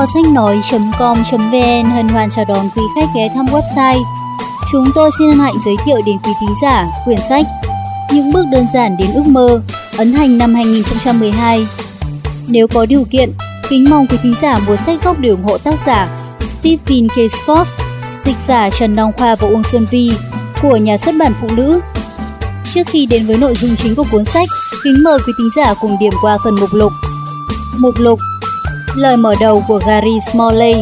Kho sách nói.com.vn hân hoan chào đón quý khách ghé thăm website. Chúng tôi xin hân hạnh giới thiệu đến quý thính giả quyển sách Những bước đơn giản đến ước mơ, ấn hành năm 2012. Nếu có điều kiện, kính mong quý thính giả mua sách gốc để ủng hộ tác giả Stephen K. Scott, dịch giả Trần Đăng Khoa và Uông Xuân Vi của nhà xuất bản Phụ Nữ. Trước khi đến với nội dung chính của cuốn sách, kính mời quý thính giả cùng điểm qua phần mục lục. Mục lục Lời mở đầu của Gary Smalley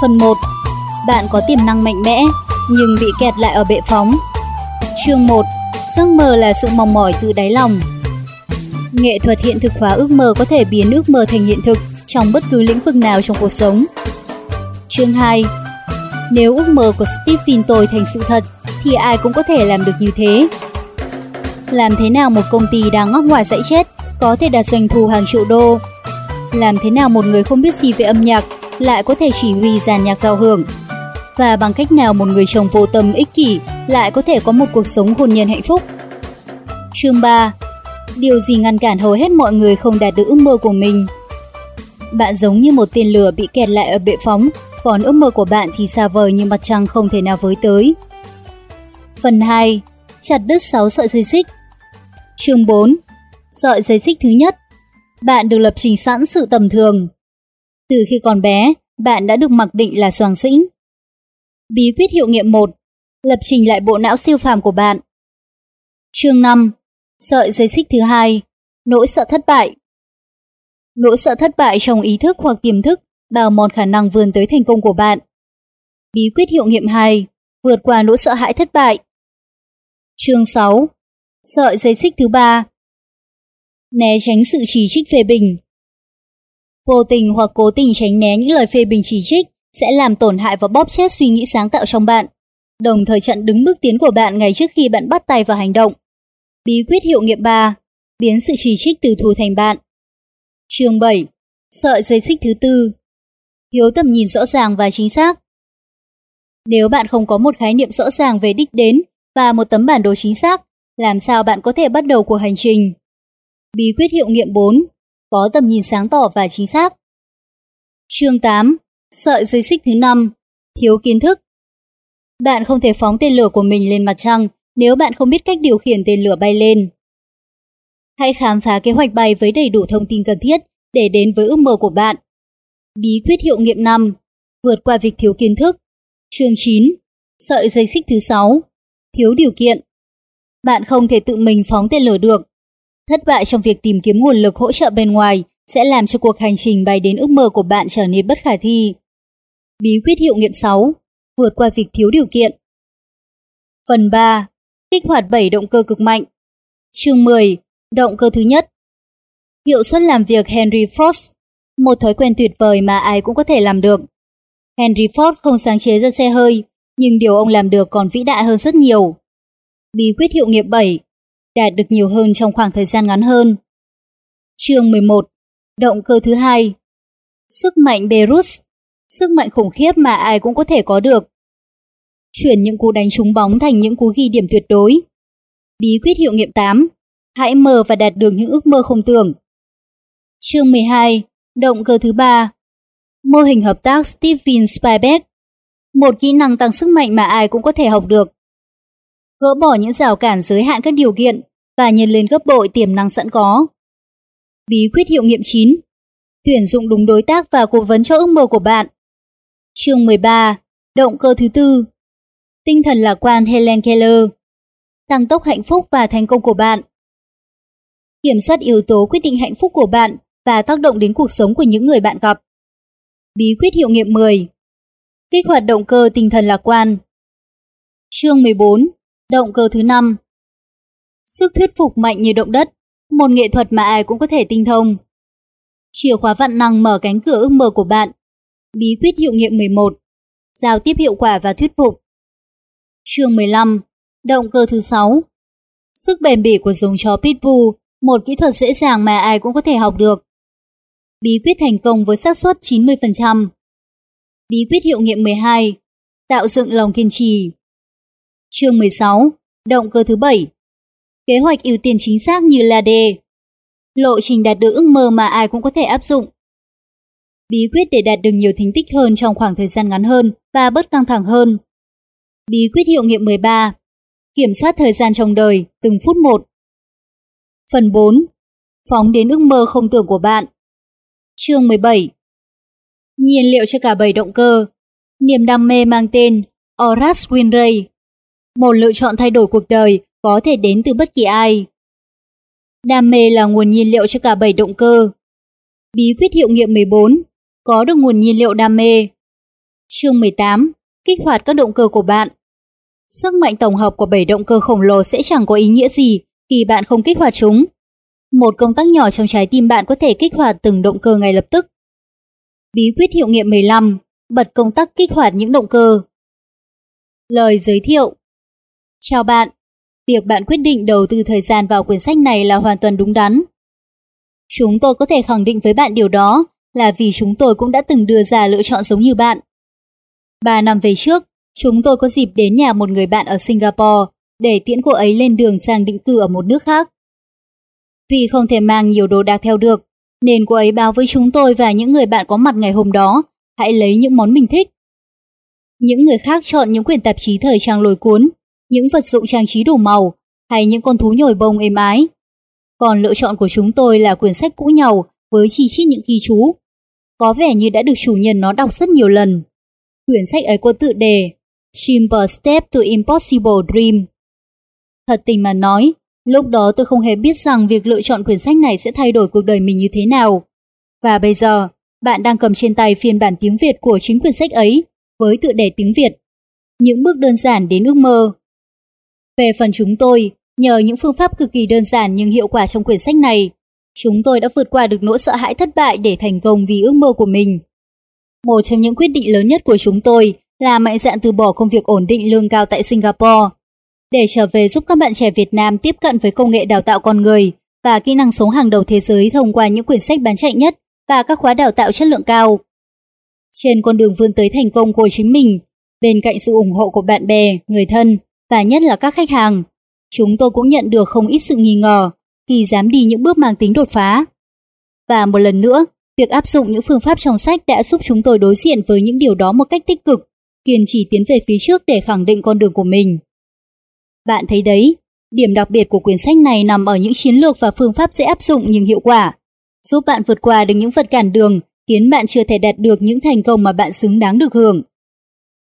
Phần 1 Bạn có tiềm năng mạnh mẽ, nhưng bị kẹt lại ở bệ phóng. Chương 1 Giấc mơ là sự mong mỏi từ đáy lòng. Nghệ thuật hiện thực hóa ước mơ có thể biến ước mơ thành hiện thực trong bất cứ lĩnh vực nào trong cuộc sống. Chương 2 Nếu ước mơ của Steve tôi thành sự thật, thì ai cũng có thể làm được như thế. Làm thế nào một công ty đang ngóc ngoài dãy chết có thể đạt doanh thu hàng triệu đô? Làm thế nào một người không biết gì về âm nhạc lại có thể chỉ huy dàn nhạc giao hưởng? Và bằng cách nào một người chồng vô tâm ích kỷ lại có thể có một cuộc sống hôn nhân hạnh phúc? Chương 3 Điều gì ngăn cản hầu hết mọi người không đạt được ước mơ của mình? Bạn giống như một tên lửa bị kẹt lại ở bệ phóng, còn ước mơ của bạn thì xa vời như mặt trăng không thể nào với tới. Phần 2. Chặt đứt 6 sợi dây xích Chương 4. Sợi dây xích thứ nhất. Bạn được lập trình sẵn sự tầm thường. Từ khi còn bé, bạn đã được mặc định là soàng xĩnh. Bí quyết hiệu nghiệm 1. Lập trình lại bộ não siêu phàm của bạn. Chương 5. Sợi dây xích thứ hai. Nỗi sợ thất bại. Nỗi sợ thất bại trong ý thức hoặc tiềm thức bào mòn khả năng vươn tới thành công của bạn. Bí quyết hiệu nghiệm 2. Vượt qua nỗi sợ hãi thất bại. Chương 6. Sợi dây xích thứ ba. Né tránh sự chỉ trích phê bình. Vô tình hoặc cố tình tránh né những lời phê bình chỉ trích sẽ làm tổn hại và bóp chết suy nghĩ sáng tạo trong bạn, đồng thời chặn đứng bước tiến của bạn ngay trước khi bạn bắt tay vào hành động. Bí quyết hiệu nghiệm 3. Biến sự chỉ trích từ thù thành bạn. Chương 7. Sợi dây xích thứ tư. Thiếu tầm nhìn rõ ràng và chính xác. Nếu bạn không có một khái niệm rõ ràng về đích đến và một tấm bản đồ chính xác, làm sao bạn có thể bắt đầu cuộc hành trình? Bí quyết hiệu nghiệm 4. Có tầm nhìn sáng tỏ và chính xác. Chương 8. Sợi dây xích thứ 5. Thiếu kiến thức. Bạn không thể phóng tên lửa của mình lên mặt trăng nếu bạn không biết cách điều khiển tên lửa bay lên. Hãy khám phá kế hoạch bay với đầy đủ thông tin cần thiết để đến với ước mơ của bạn. Bí quyết hiệu nghiệm 5. Vượt qua việc thiếu kiến thức. Chương 9. Sợi dây xích thứ 6. Thiếu điều kiện. Bạn không thể tự mình phóng tên lửa được. Thất bại trong việc tìm kiếm nguồn lực hỗ trợ bên ngoài sẽ làm cho cuộc hành trình bay đến ước mơ của bạn trở nên bất khả thi. Bí quyết hiệu nghiệm 6. Vượt qua việc thiếu điều kiện. Phần 3. Kích hoạt 7 động cơ cực mạnh. Chương 10. Động cơ thứ nhất. Hiệu suất làm việc Henry Ford. Một thói quen tuyệt vời mà ai cũng có thể làm được. Henry Ford không sáng chế ra xe hơi, nhưng điều ông làm được còn vĩ đại hơn rất nhiều. Bí quyết hiệu nghiệm 7. Đạt được nhiều hơn trong khoảng thời gian ngắn hơn. Chương 11. Động cơ thứ hai. Sức mạnh Beirut. Sức mạnh khủng khiếp mà ai cũng có thể có được. Chuyển những cú đánh trúng bóng thành những cú ghi điểm tuyệt đối. Bí quyết hiệu nghiệm 8. Hãy mơ và đạt được những ước mơ không tưởng. Chương 12. Động cơ thứ ba. Mô hình hợp tác Steven Spielberg. Một kỹ năng tăng sức mạnh mà ai cũng có thể học được. Gỡ bỏ những rào cản giới hạn các điều kiện và nhân lên gấp bội tiềm năng sẵn có. Bí quyết hiệu nghiệm 9. Tuyển dụng đúng đối tác và cố vấn cho ước mơ của bạn. Chương 13. Động cơ thứ tư. Tinh thần lạc quan Helen Keller. Tăng tốc hạnh phúc và thành công của bạn. Kiểm soát yếu tố quyết định hạnh phúc của bạn và tác động đến cuộc sống của những người bạn gặp. Bí quyết hiệu nghiệm 10. Kích hoạt động cơ tinh thần lạc quan. Chương 14. Động cơ thứ 5. Sức thuyết phục mạnh như động đất, một nghệ thuật mà ai cũng có thể tinh thông. Chìa khóa vạn năng mở cánh cửa ước mơ của bạn. Bí quyết hiệu nghiệm 11. Giao tiếp hiệu quả và thuyết phục. Chương 15. Động cơ thứ 6. Sức bền bỉ của giống chó Pitbull, một kỹ thuật dễ dàng mà ai cũng có thể học được. Bí quyết thành công với xác suất 90%. Bí quyết hiệu nghiệm 12. Tạo dựng lòng kiên trì. Chương 16. Động cơ thứ 7. Kế hoạch ưu tiên chính xác như là đề, Lộ trình đạt được ước mơ mà ai cũng có thể áp dụng. Bí quyết để đạt được nhiều thành tích hơn trong khoảng thời gian ngắn hơn và bớt căng thẳng hơn. Bí quyết hiệu nghiệm 13. Kiểm soát thời gian trong đời, từng phút một. Phần 4. Phóng đến ước mơ không tưởng của bạn. Chương 17. Nhiên liệu cho cả bảy động cơ. Niềm đam mê mang tên Horace Winray. Một lựa chọn thay đổi cuộc đời có thể đến từ bất kỳ ai. Đam mê là nguồn nhiên liệu cho cả bảy động cơ. Bí quyết hiệu nghiệm 14. Có được nguồn nhiên liệu đam mê. Chương 18. Kích hoạt các động cơ của bạn. Sức mạnh tổng hợp của bảy động cơ khổng lồ sẽ chẳng có ý nghĩa gì khi bạn không kích hoạt chúng. Một công tắc nhỏ trong trái tim bạn có thể kích hoạt từng động cơ ngay lập tức. Bí quyết hiệu nghiệm 15. Bật công tắc kích hoạt những động cơ. Lời giới thiệu Chào bạn, việc bạn quyết định đầu tư thời gian vào quyển sách này là hoàn toàn đúng đắn. Chúng tôi có thể khẳng định với bạn điều đó là vì chúng tôi cũng đã từng đưa ra lựa chọn giống như bạn. Ba năm về trước, chúng tôi có dịp đến nhà một người bạn ở Singapore để tiễn cô ấy lên đường sang định cư ở một nước khác. Vì không thể mang nhiều đồ đạc theo được, nên cô ấy báo với chúng tôi và những người bạn có mặt ngày hôm đó hãy lấy những món mình thích. Những người khác chọn những quyển tạp chí thời trang lồi cuốn, những vật dụng trang trí đủ màu hay những con thú nhồi bông êm ái. Còn lựa chọn của chúng tôi là quyển sách cũ nhàu với chi chít những ghi chú. Có vẻ như đã được chủ nhân nó đọc rất nhiều lần. Quyển sách ấy có tựa đề Simple Step to Impossible Dream. Thật tình mà nói, lúc đó tôi không hề biết rằng việc lựa chọn quyển sách này sẽ thay đổi cuộc đời mình như thế nào. Và bây giờ, bạn đang cầm trên tay phiên bản tiếng Việt của chính quyển sách ấy, với tựa đề tiếng Việt. Những bước đơn giản đến ước mơ. Về phần chúng tôi, nhờ những phương pháp cực kỳ đơn giản nhưng hiệu quả trong quyển sách này, chúng tôi đã vượt qua được nỗi sợ hãi thất bại để thành công vì ước mơ của mình. Một trong những quyết định lớn nhất của chúng tôi là mạnh dạn từ bỏ công việc ổn định lương cao tại Singapore để trở về giúp các bạn trẻ Việt Nam tiếp cận với công nghệ đào tạo con người và kỹ năng sống hàng đầu thế giới thông qua những quyển sách bán chạy nhất và các khóa đào tạo chất lượng cao. Trên con đường vươn tới thành công của chính mình, bên cạnh sự ủng hộ của bạn bè, người thân và nhất là các khách hàng, chúng tôi cũng nhận được không ít sự nghi ngờ khi dám đi những bước mang tính đột phá. Và một lần nữa, việc áp dụng những phương pháp trong sách đã giúp chúng tôi đối diện với những điều đó một cách tích cực, kiên trì tiến về phía trước để khẳng định con đường của mình. Bạn thấy đấy, điểm đặc biệt của quyển sách này nằm ở những chiến lược và phương pháp dễ áp dụng nhưng hiệu quả, giúp bạn vượt qua được những vật cản đường, khiến bạn chưa thể đạt được những thành công mà bạn xứng đáng được hưởng.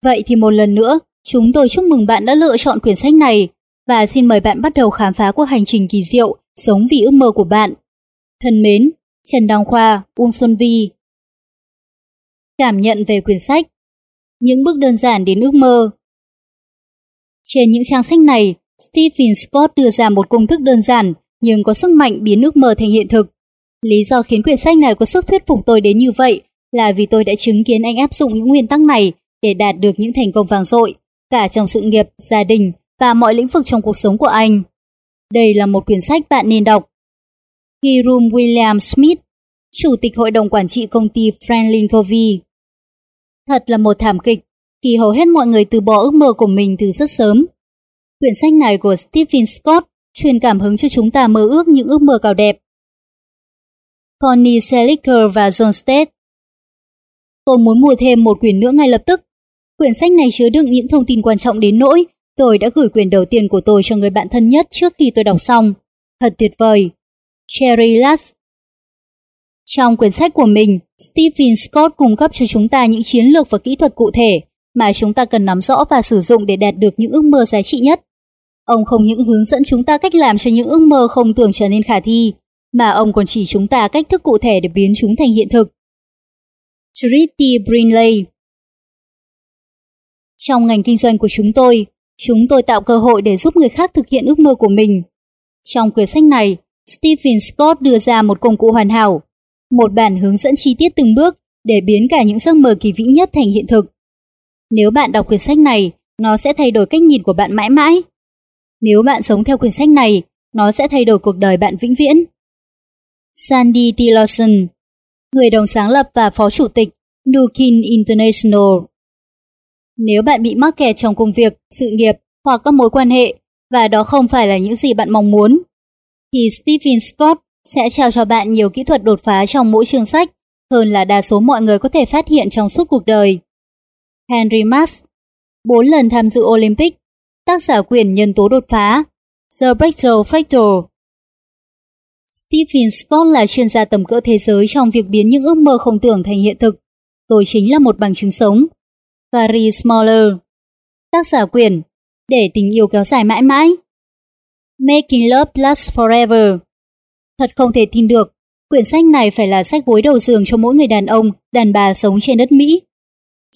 Vậy thì một lần nữa, chúng tôi chúc mừng bạn đã lựa chọn quyển sách này và xin mời bạn bắt đầu khám phá cuộc hành trình kỳ diệu sống vì ước mơ của bạn. Thân mến, Trần Đăng Khoa, Uông Xuân Vi Cảm nhận về quyển sách Những bước đơn giản đến ước mơ Trên những trang sách này, Stephen Scott đưa ra một công thức đơn giản nhưng có sức mạnh biến ước mơ thành hiện thực. Lý do khiến quyển sách này có sức thuyết phục tôi đến như vậy là vì tôi đã chứng kiến anh áp dụng những nguyên tắc này để đạt được những thành công vang dội, cả trong sự nghiệp, gia đình và mọi lĩnh vực trong cuộc sống của anh. Đây là một quyển sách bạn nên đọc. Hiram William Smith, Chủ tịch Hội đồng Quản trị công ty Franklin Covey. Thật là một thảm kịch khi hầu hết mọi người từ bỏ ước mơ của mình từ rất sớm. Quyển sách này của Stephen Scott truyền cảm hứng cho chúng ta mơ ước những ước mơ cao đẹp. Connie Selicker và John Stead Tôi muốn mua thêm một quyển nữa ngay lập tức. Quyển sách này chứa đựng những thông tin quan trọng đến nỗi tôi đã gửi quyển đầu tiên của tôi cho người bạn thân nhất trước khi tôi đọc xong. Thật tuyệt vời. Cherry Lass Trong quyển sách của mình, Stephen Scott cung cấp cho chúng ta những chiến lược và kỹ thuật cụ thể mà chúng ta cần nắm rõ và sử dụng để đạt được những ước mơ giá trị nhất. Ông không những hướng dẫn chúng ta cách làm cho những ước mơ không tưởng trở nên khả thi, mà ông còn chỉ chúng ta cách thức cụ thể để biến chúng thành hiện thực. Tritty Brinley trong ngành kinh doanh của chúng tôi, chúng tôi tạo cơ hội để giúp người khác thực hiện ước mơ của mình. Trong quyển sách này, Stephen Scott đưa ra một công cụ hoàn hảo, một bản hướng dẫn chi tiết từng bước để biến cả những giấc mơ kỳ vĩ nhất thành hiện thực. Nếu bạn đọc quyển sách này, nó sẽ thay đổi cách nhìn của bạn mãi mãi. Nếu bạn sống theo quyển sách này, nó sẽ thay đổi cuộc đời bạn vĩnh viễn. Sandy T. Lawson, người đồng sáng lập và phó chủ tịch Nukin International. Nếu bạn bị mắc kẹt trong công việc, sự nghiệp hoặc các mối quan hệ và đó không phải là những gì bạn mong muốn, thì Stephen Scott sẽ trao cho bạn nhiều kỹ thuật đột phá trong mỗi chương sách hơn là đa số mọi người có thể phát hiện trong suốt cuộc đời. Henry Max, 4 lần tham dự Olympic, tác giả quyền nhân tố đột phá, The Breakthrough Factor. Stephen Scott là chuyên gia tầm cỡ thế giới trong việc biến những ước mơ không tưởng thành hiện thực. Tôi chính là một bằng chứng sống. Gary Smaller, tác giả quyền Để tình yêu kéo dài mãi mãi. Making Love Last Forever. Thật không thể tin được, quyển sách này phải là sách gối đầu giường cho mỗi người đàn ông, đàn bà sống trên đất Mỹ.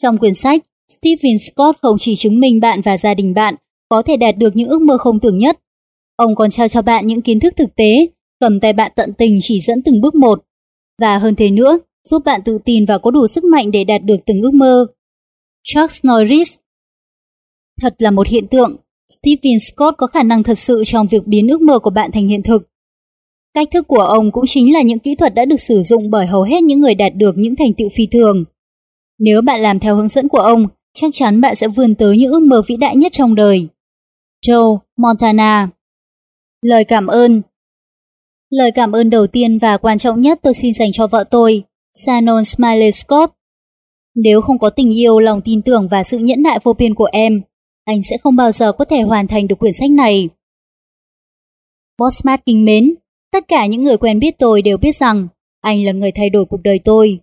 Trong quyển sách, Stephen Scott không chỉ chứng minh bạn và gia đình bạn có thể đạt được những ước mơ không tưởng nhất. Ông còn trao cho bạn những kiến thức thực tế, cầm tay bạn tận tình chỉ dẫn từng bước một. Và hơn thế nữa, giúp bạn tự tin và có đủ sức mạnh để đạt được từng ước mơ. Chuck Norris Thật là một hiện tượng, Stephen Scott có khả năng thật sự trong việc biến ước mơ của bạn thành hiện thực. Cách thức của ông cũng chính là những kỹ thuật đã được sử dụng bởi hầu hết những người đạt được những thành tựu phi thường. Nếu bạn làm theo hướng dẫn của ông, chắc chắn bạn sẽ vươn tới những ước mơ vĩ đại nhất trong đời. Joe Montana Lời cảm ơn Lời cảm ơn đầu tiên và quan trọng nhất tôi xin dành cho vợ tôi, Shannon Smiley Scott. Nếu không có tình yêu, lòng tin tưởng và sự nhẫn nại vô biên của em, anh sẽ không bao giờ có thể hoàn thành được quyển sách này. Bossmart kính mến, tất cả những người quen biết tôi đều biết rằng anh là người thay đổi cuộc đời tôi.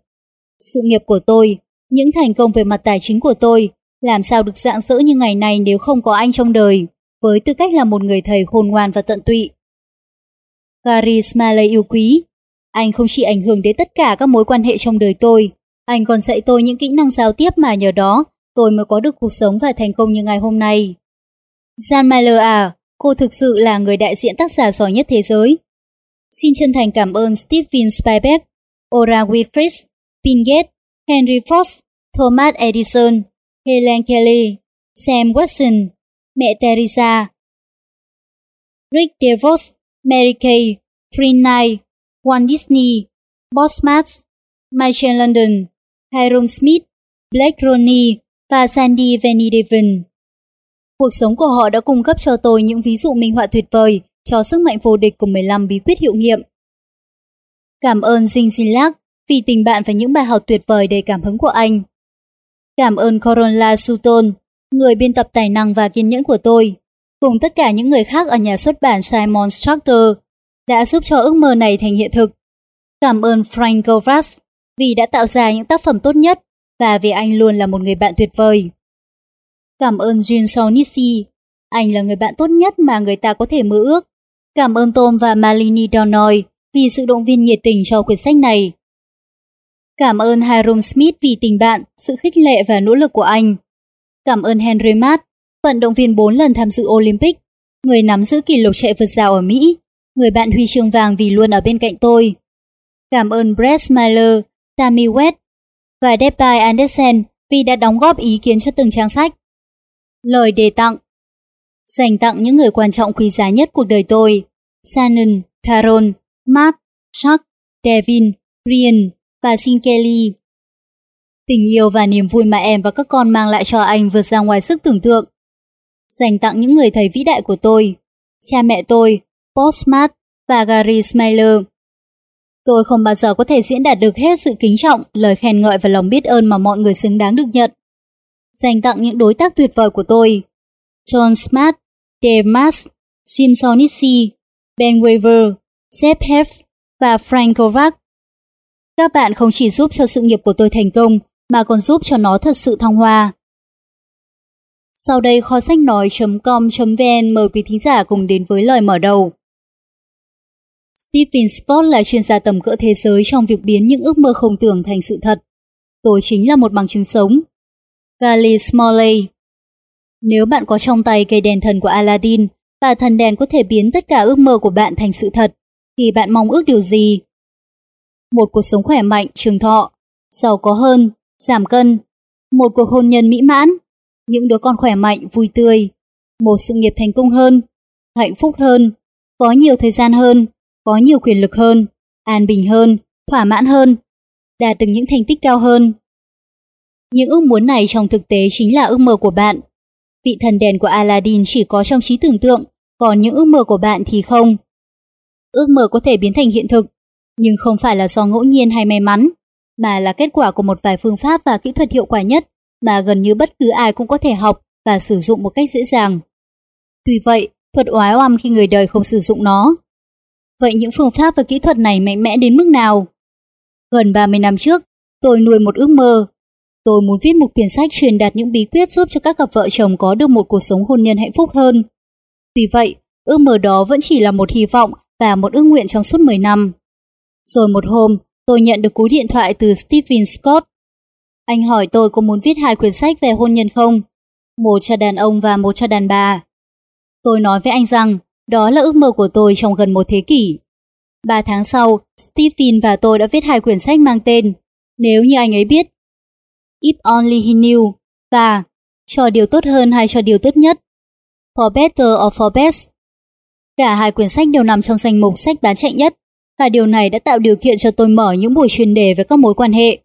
Sự nghiệp của tôi, những thành công về mặt tài chính của tôi, làm sao được dạng dỡ như ngày này nếu không có anh trong đời, với tư cách là một người thầy khôn ngoan và tận tụy. Gary Smiley yêu quý, anh không chỉ ảnh hưởng đến tất cả các mối quan hệ trong đời tôi, anh còn dạy tôi những kỹ năng giao tiếp mà nhờ đó tôi mới có được cuộc sống và thành công như ngày hôm nay. Jan Miller à, cô thực sự là người đại diện tác giả giỏi nhất thế giới. Xin chân thành cảm ơn Steven Spielberg, Ora Winfrey, Bill Gates, Henry Ford, Thomas Edison, Helen Kelly, Sam Watson, mẹ Teresa, Rick DeVos, Mary Kay, Free Knight, Walt Disney, Boss Max, Michael London, Tyrone Smith, Blake Roney và Sandy Vanny Cuộc sống của họ đã cung cấp cho tôi những ví dụ minh họa tuyệt vời cho sức mạnh vô địch của 15 bí quyết hiệu nghiệm. Cảm ơn Jing Jinlak vì tình bạn và những bài học tuyệt vời đầy cảm hứng của anh. Cảm ơn Corolla Sutton, người biên tập tài năng và kiên nhẫn của tôi, cùng tất cả những người khác ở nhà xuất bản Simon Structure đã giúp cho ước mơ này thành hiện thực. Cảm ơn Frank Govras vì đã tạo ra những tác phẩm tốt nhất và vì anh luôn là một người bạn tuyệt vời. Cảm ơn Jin Sonisi, anh là người bạn tốt nhất mà người ta có thể mơ ước. Cảm ơn Tom và Malini Donoy vì sự động viên nhiệt tình cho quyển sách này. Cảm ơn Hiram Smith vì tình bạn, sự khích lệ và nỗ lực của anh. Cảm ơn Henry Matt, vận động viên 4 lần tham dự Olympic, người nắm giữ kỷ lục chạy vượt rào ở Mỹ, người bạn huy chương vàng vì luôn ở bên cạnh tôi. Cảm ơn Brett Smiler, Tammy West và Debbie Anderson vì đã đóng góp ý kiến cho từng trang sách. Lời đề tặng Dành tặng những người quan trọng quý giá nhất cuộc đời tôi, Shannon, Carol, Mark, Chuck, Devin, Ryan và Sin Kelly. Tình yêu và niềm vui mà em và các con mang lại cho anh vượt ra ngoài sức tưởng tượng. Dành tặng những người thầy vĩ đại của tôi, cha mẹ tôi, Paul Smart và Gary Smiler. Tôi không bao giờ có thể diễn đạt được hết sự kính trọng, lời khen ngợi và lòng biết ơn mà mọi người xứng đáng được nhận. Dành tặng những đối tác tuyệt vời của tôi, John Smart, Dave Mas, Jim Sonisi, Ben Weaver, Seth Heff và Frank Kovac. Các bạn không chỉ giúp cho sự nghiệp của tôi thành công, mà còn giúp cho nó thật sự thăng hoa. Sau đây kho sách nói.com.vn mời quý thính giả cùng đến với lời mở đầu. Stephen Scott là chuyên gia tầm cỡ thế giới trong việc biến những ước mơ không tưởng thành sự thật. Tôi chính là một bằng chứng sống. Gally Smalley. Nếu bạn có trong tay cây đèn thần của Aladdin và thần đèn có thể biến tất cả ước mơ của bạn thành sự thật, thì bạn mong ước điều gì? Một cuộc sống khỏe mạnh, trường thọ, giàu có hơn, giảm cân, một cuộc hôn nhân mỹ mãn, những đứa con khỏe mạnh, vui tươi, một sự nghiệp thành công hơn, hạnh phúc hơn, có nhiều thời gian hơn, có nhiều quyền lực hơn, an bình hơn, thỏa mãn hơn, đạt được những thành tích cao hơn. Những ước muốn này trong thực tế chính là ước mơ của bạn. Vị thần đèn của Aladdin chỉ có trong trí tưởng tượng, còn những ước mơ của bạn thì không. Ước mơ có thể biến thành hiện thực, nhưng không phải là do ngẫu nhiên hay may mắn. mà là kết quả của một vài phương pháp và kỹ thuật hiệu quả nhất mà gần như bất cứ ai cũng có thể học và sử dụng một cách dễ dàng. Tuy vậy, thuật oái oăm khi người đời không sử dụng nó. Vậy những phương pháp và kỹ thuật này mạnh mẽ đến mức nào? Gần 30 năm trước, tôi nuôi một ước mơ. Tôi muốn viết một quyển sách truyền đạt những bí quyết giúp cho các cặp vợ chồng có được một cuộc sống hôn nhân hạnh phúc hơn. Tuy vậy, ước mơ đó vẫn chỉ là một hy vọng và một ước nguyện trong suốt 10 năm. Rồi một hôm, tôi nhận được cú điện thoại từ Stephen Scott. Anh hỏi tôi có muốn viết hai quyển sách về hôn nhân không? Một cho đàn ông và một cho đàn bà. Tôi nói với anh rằng đó là ước mơ của tôi trong gần một thế kỷ. Ba tháng sau, Stephen và tôi đã viết hai quyển sách mang tên Nếu như anh ấy biết, If Only He Knew và Cho điều tốt hơn hay cho điều tốt nhất, For Better or For Best. Cả hai quyển sách đều nằm trong danh mục sách bán chạy nhất và điều này đã tạo điều kiện cho tôi mở những buổi chuyên đề về các mối quan hệ.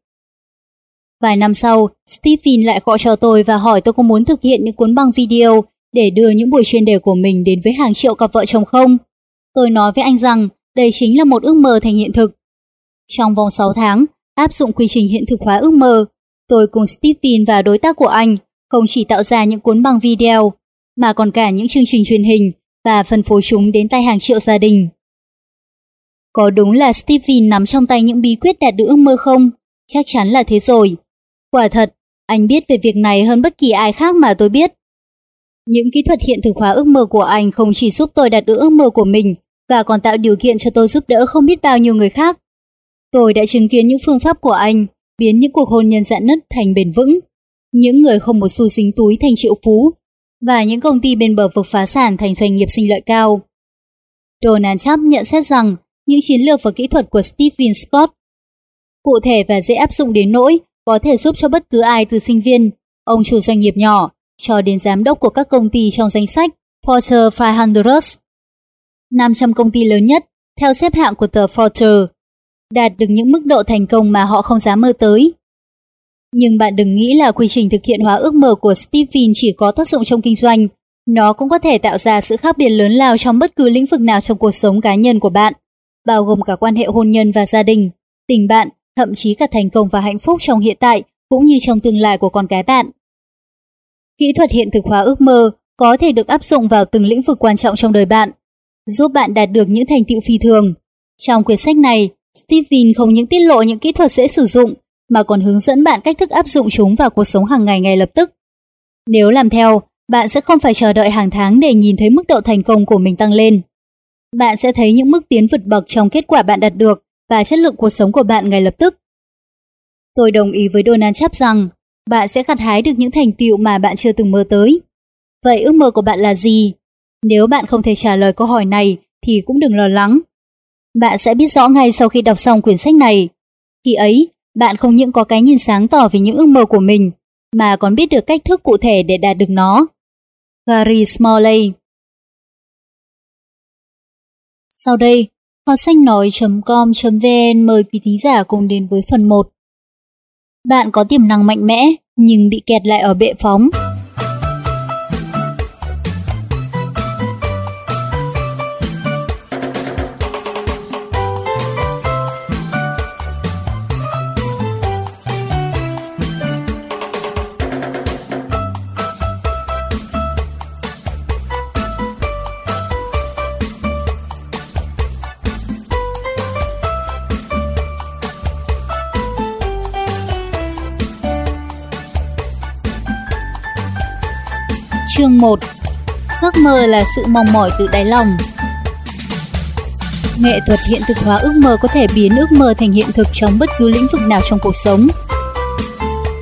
Vài năm sau, Stephen lại gọi cho tôi và hỏi tôi có muốn thực hiện những cuốn băng video để đưa những buổi chuyên đề của mình đến với hàng triệu cặp vợ chồng không. Tôi nói với anh rằng đây chính là một ước mơ thành hiện thực. Trong vòng 6 tháng, áp dụng quy trình hiện thực hóa ước mơ, tôi cùng Stephen và đối tác của anh không chỉ tạo ra những cuốn băng video, mà còn cả những chương trình truyền hình và phân phối chúng đến tay hàng triệu gia đình. Có đúng là Stephen nắm trong tay những bí quyết đạt được ước mơ không? Chắc chắn là thế rồi. Quả thật, anh biết về việc này hơn bất kỳ ai khác mà tôi biết. Những kỹ thuật hiện thực hóa ước mơ của anh không chỉ giúp tôi đạt được ước mơ của mình và còn tạo điều kiện cho tôi giúp đỡ không biết bao nhiêu người khác. Tôi đã chứng kiến những phương pháp của anh biến những cuộc hôn nhân dạn nứt thành bền vững, những người không một xu dính túi thành triệu phú và những công ty bên bờ vực phá sản thành doanh nghiệp sinh lợi cao. Donald Trump nhận xét rằng những chiến lược và kỹ thuật của Stephen Scott cụ thể và dễ áp dụng đến nỗi có thể giúp cho bất cứ ai từ sinh viên, ông chủ doanh nghiệp nhỏ cho đến giám đốc của các công ty trong danh sách Fortune 500. 500 công ty lớn nhất, theo xếp hạng của tờ Fortune, đạt được những mức độ thành công mà họ không dám mơ tới. Nhưng bạn đừng nghĩ là quy trình thực hiện hóa ước mơ của Stephen chỉ có tác dụng trong kinh doanh. Nó cũng có thể tạo ra sự khác biệt lớn lao trong bất cứ lĩnh vực nào trong cuộc sống cá nhân của bạn, bao gồm cả quan hệ hôn nhân và gia đình, tình bạn, thậm chí cả thành công và hạnh phúc trong hiện tại cũng như trong tương lai của con cái bạn. Kỹ thuật hiện thực hóa ước mơ có thể được áp dụng vào từng lĩnh vực quan trọng trong đời bạn, giúp bạn đạt được những thành tựu phi thường. Trong quyển sách này, Stephen không những tiết lộ những kỹ thuật dễ sử dụng, mà còn hướng dẫn bạn cách thức áp dụng chúng vào cuộc sống hàng ngày ngay lập tức. Nếu làm theo, bạn sẽ không phải chờ đợi hàng tháng để nhìn thấy mức độ thành công của mình tăng lên. Bạn sẽ thấy những mức tiến vượt bậc trong kết quả bạn đạt được và chất lượng cuộc sống của bạn ngay lập tức. Tôi đồng ý với Donald Trump rằng bạn sẽ gặt hái được những thành tựu mà bạn chưa từng mơ tới. Vậy ước mơ của bạn là gì? Nếu bạn không thể trả lời câu hỏi này thì cũng đừng lo lắng. Bạn sẽ biết rõ ngay sau khi đọc xong quyển sách này. Khi ấy, bạn không những có cái nhìn sáng tỏ về những ước mơ của mình, mà còn biết được cách thức cụ thể để đạt được nó. Gary Smalley Sau đây, kho sách nói.com.vn mời quý thính giả cùng đến với phần 1. Bạn có tiềm năng mạnh mẽ, nhưng bị kẹt lại ở bệ phóng. Chương 1 Giấc mơ là sự mong mỏi từ đáy lòng Nghệ thuật hiện thực hóa ước mơ có thể biến ước mơ thành hiện thực trong bất cứ lĩnh vực nào trong cuộc sống.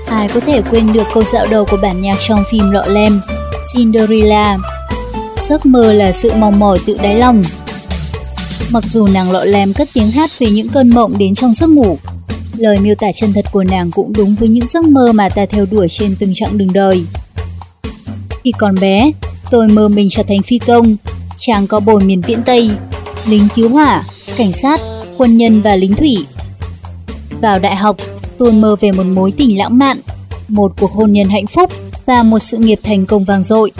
Ai có thể quên được câu dạo đầu của bản nhạc trong phim Lọ Lem, Cinderella. Giấc mơ là sự mong mỏi tự đáy lòng. Mặc dù nàng Lọ Lem cất tiếng hát về những cơn mộng đến trong giấc ngủ, lời miêu tả chân thật của nàng cũng đúng với những giấc mơ mà ta theo đuổi trên từng chặng đường đời. Khi còn bé, tôi mơ mình trở thành phi công, chàng có bồi miền viễn Tây, lính cứu hỏa, cảnh sát, quân nhân và lính thủy. Vào đại học, tôi mơ về một mối tình lãng mạn, một cuộc hôn nhân hạnh phúc và một sự nghiệp thành công vang dội.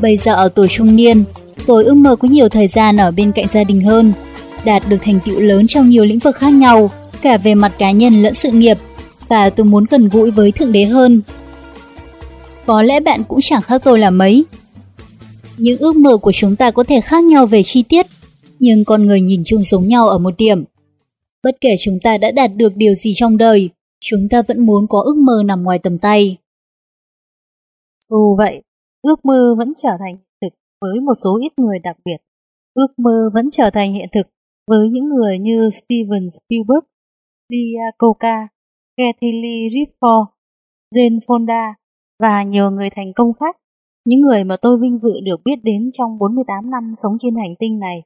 Bây giờ ở tuổi trung niên, tôi ước mơ có nhiều thời gian ở bên cạnh gia đình hơn, đạt được thành tựu lớn trong nhiều lĩnh vực khác nhau cả về mặt cá nhân lẫn sự nghiệp, và tôi muốn gần gũi với Thượng Đế hơn. Có lẽ bạn cũng chẳng khác tôi là mấy. Những ước mơ của chúng ta có thể khác nhau về chi tiết, nhưng con người nhìn chung giống nhau ở một điểm. Bất kể chúng ta đã đạt được điều gì trong đời, chúng ta vẫn muốn có ước mơ nằm ngoài tầm tay. Dù vậy, ước mơ vẫn trở thành hiện thực với một số ít người đặc biệt. Ước mơ vẫn trở thành hiện thực với những người như Steven Spielberg, Lia Coca, Kathy Lee Jane Fonda và nhiều người thành công khác. Những người mà tôi vinh dự được biết đến trong 48 năm sống trên hành tinh này.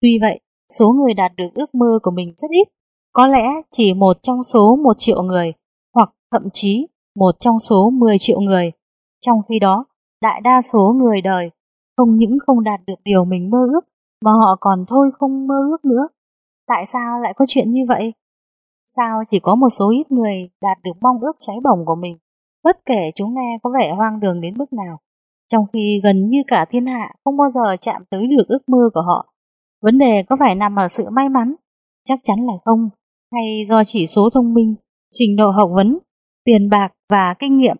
Tuy vậy, số người đạt được ước mơ của mình rất ít. Có lẽ chỉ một trong số một triệu người, hoặc thậm chí một trong số 10 triệu người. Trong khi đó, đại đa số người đời không những không đạt được điều mình mơ ước, mà họ còn thôi không mơ ước nữa. Tại sao lại có chuyện như vậy? Sao chỉ có một số ít người đạt được mong ước cháy bỏng của mình, bất kể chúng nghe có vẻ hoang đường đến mức nào, trong khi gần như cả thiên hạ không bao giờ chạm tới được ước mơ của họ. Vấn đề có phải nằm ở sự may mắn? Chắc chắn là không, hay do chỉ số thông minh, trình độ học vấn, tiền bạc và kinh nghiệm.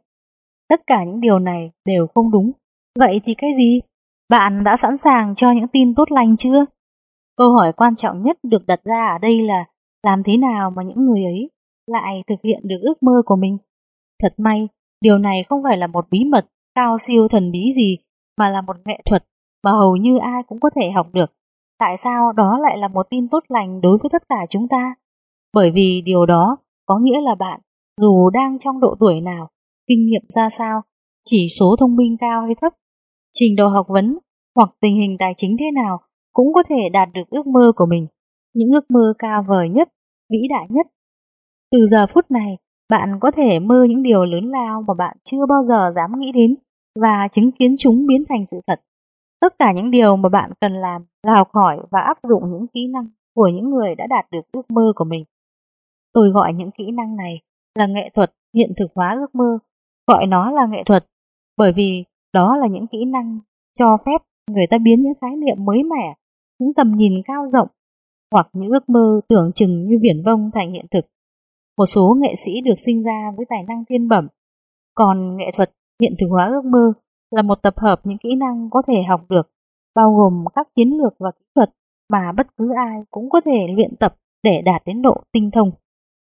Tất cả những điều này đều không đúng. Vậy thì cái gì? Bạn đã sẵn sàng cho những tin tốt lành chưa? Câu hỏi quan trọng nhất được đặt ra ở đây là làm thế nào mà những người ấy lại thực hiện được ước mơ của mình? Thật may, điều này không phải là một bí mật cao siêu thần bí gì, mà là một nghệ thuật mà hầu như ai cũng có thể học được. Tại sao đó lại là một tin tốt lành đối với tất cả chúng ta? Bởi vì điều đó có nghĩa là bạn, dù đang trong độ tuổi nào, kinh nghiệm ra sao, chỉ số thông minh cao hay thấp, trình độ học vấn hoặc tình hình tài chính thế nào cũng có thể đạt được ước mơ của mình, những ước mơ cao vời nhất, vĩ đại nhất. Từ giờ phút này, bạn có thể mơ những điều lớn lao mà bạn chưa bao giờ dám nghĩ đến và chứng kiến chúng biến thành sự thật. Tất cả những điều mà bạn cần làm là học hỏi và áp dụng những kỹ năng của những người đã đạt được ước mơ của mình. Tôi gọi những kỹ năng này là nghệ thuật hiện thực hóa ước mơ, gọi nó là nghệ thuật bởi vì đó là những kỹ năng cho phép người ta biến những khái niệm mới mẻ, những tầm nhìn cao rộng hoặc những ước mơ tưởng chừng như viển vông thành hiện thực. Một số nghệ sĩ được sinh ra với tài năng thiên bẩm, còn nghệ thuật hiện thực hóa ước mơ là một tập hợp những kỹ năng có thể học được, bao gồm các chiến lược và kỹ thuật mà bất cứ ai cũng có thể luyện tập để đạt đến độ tinh thông.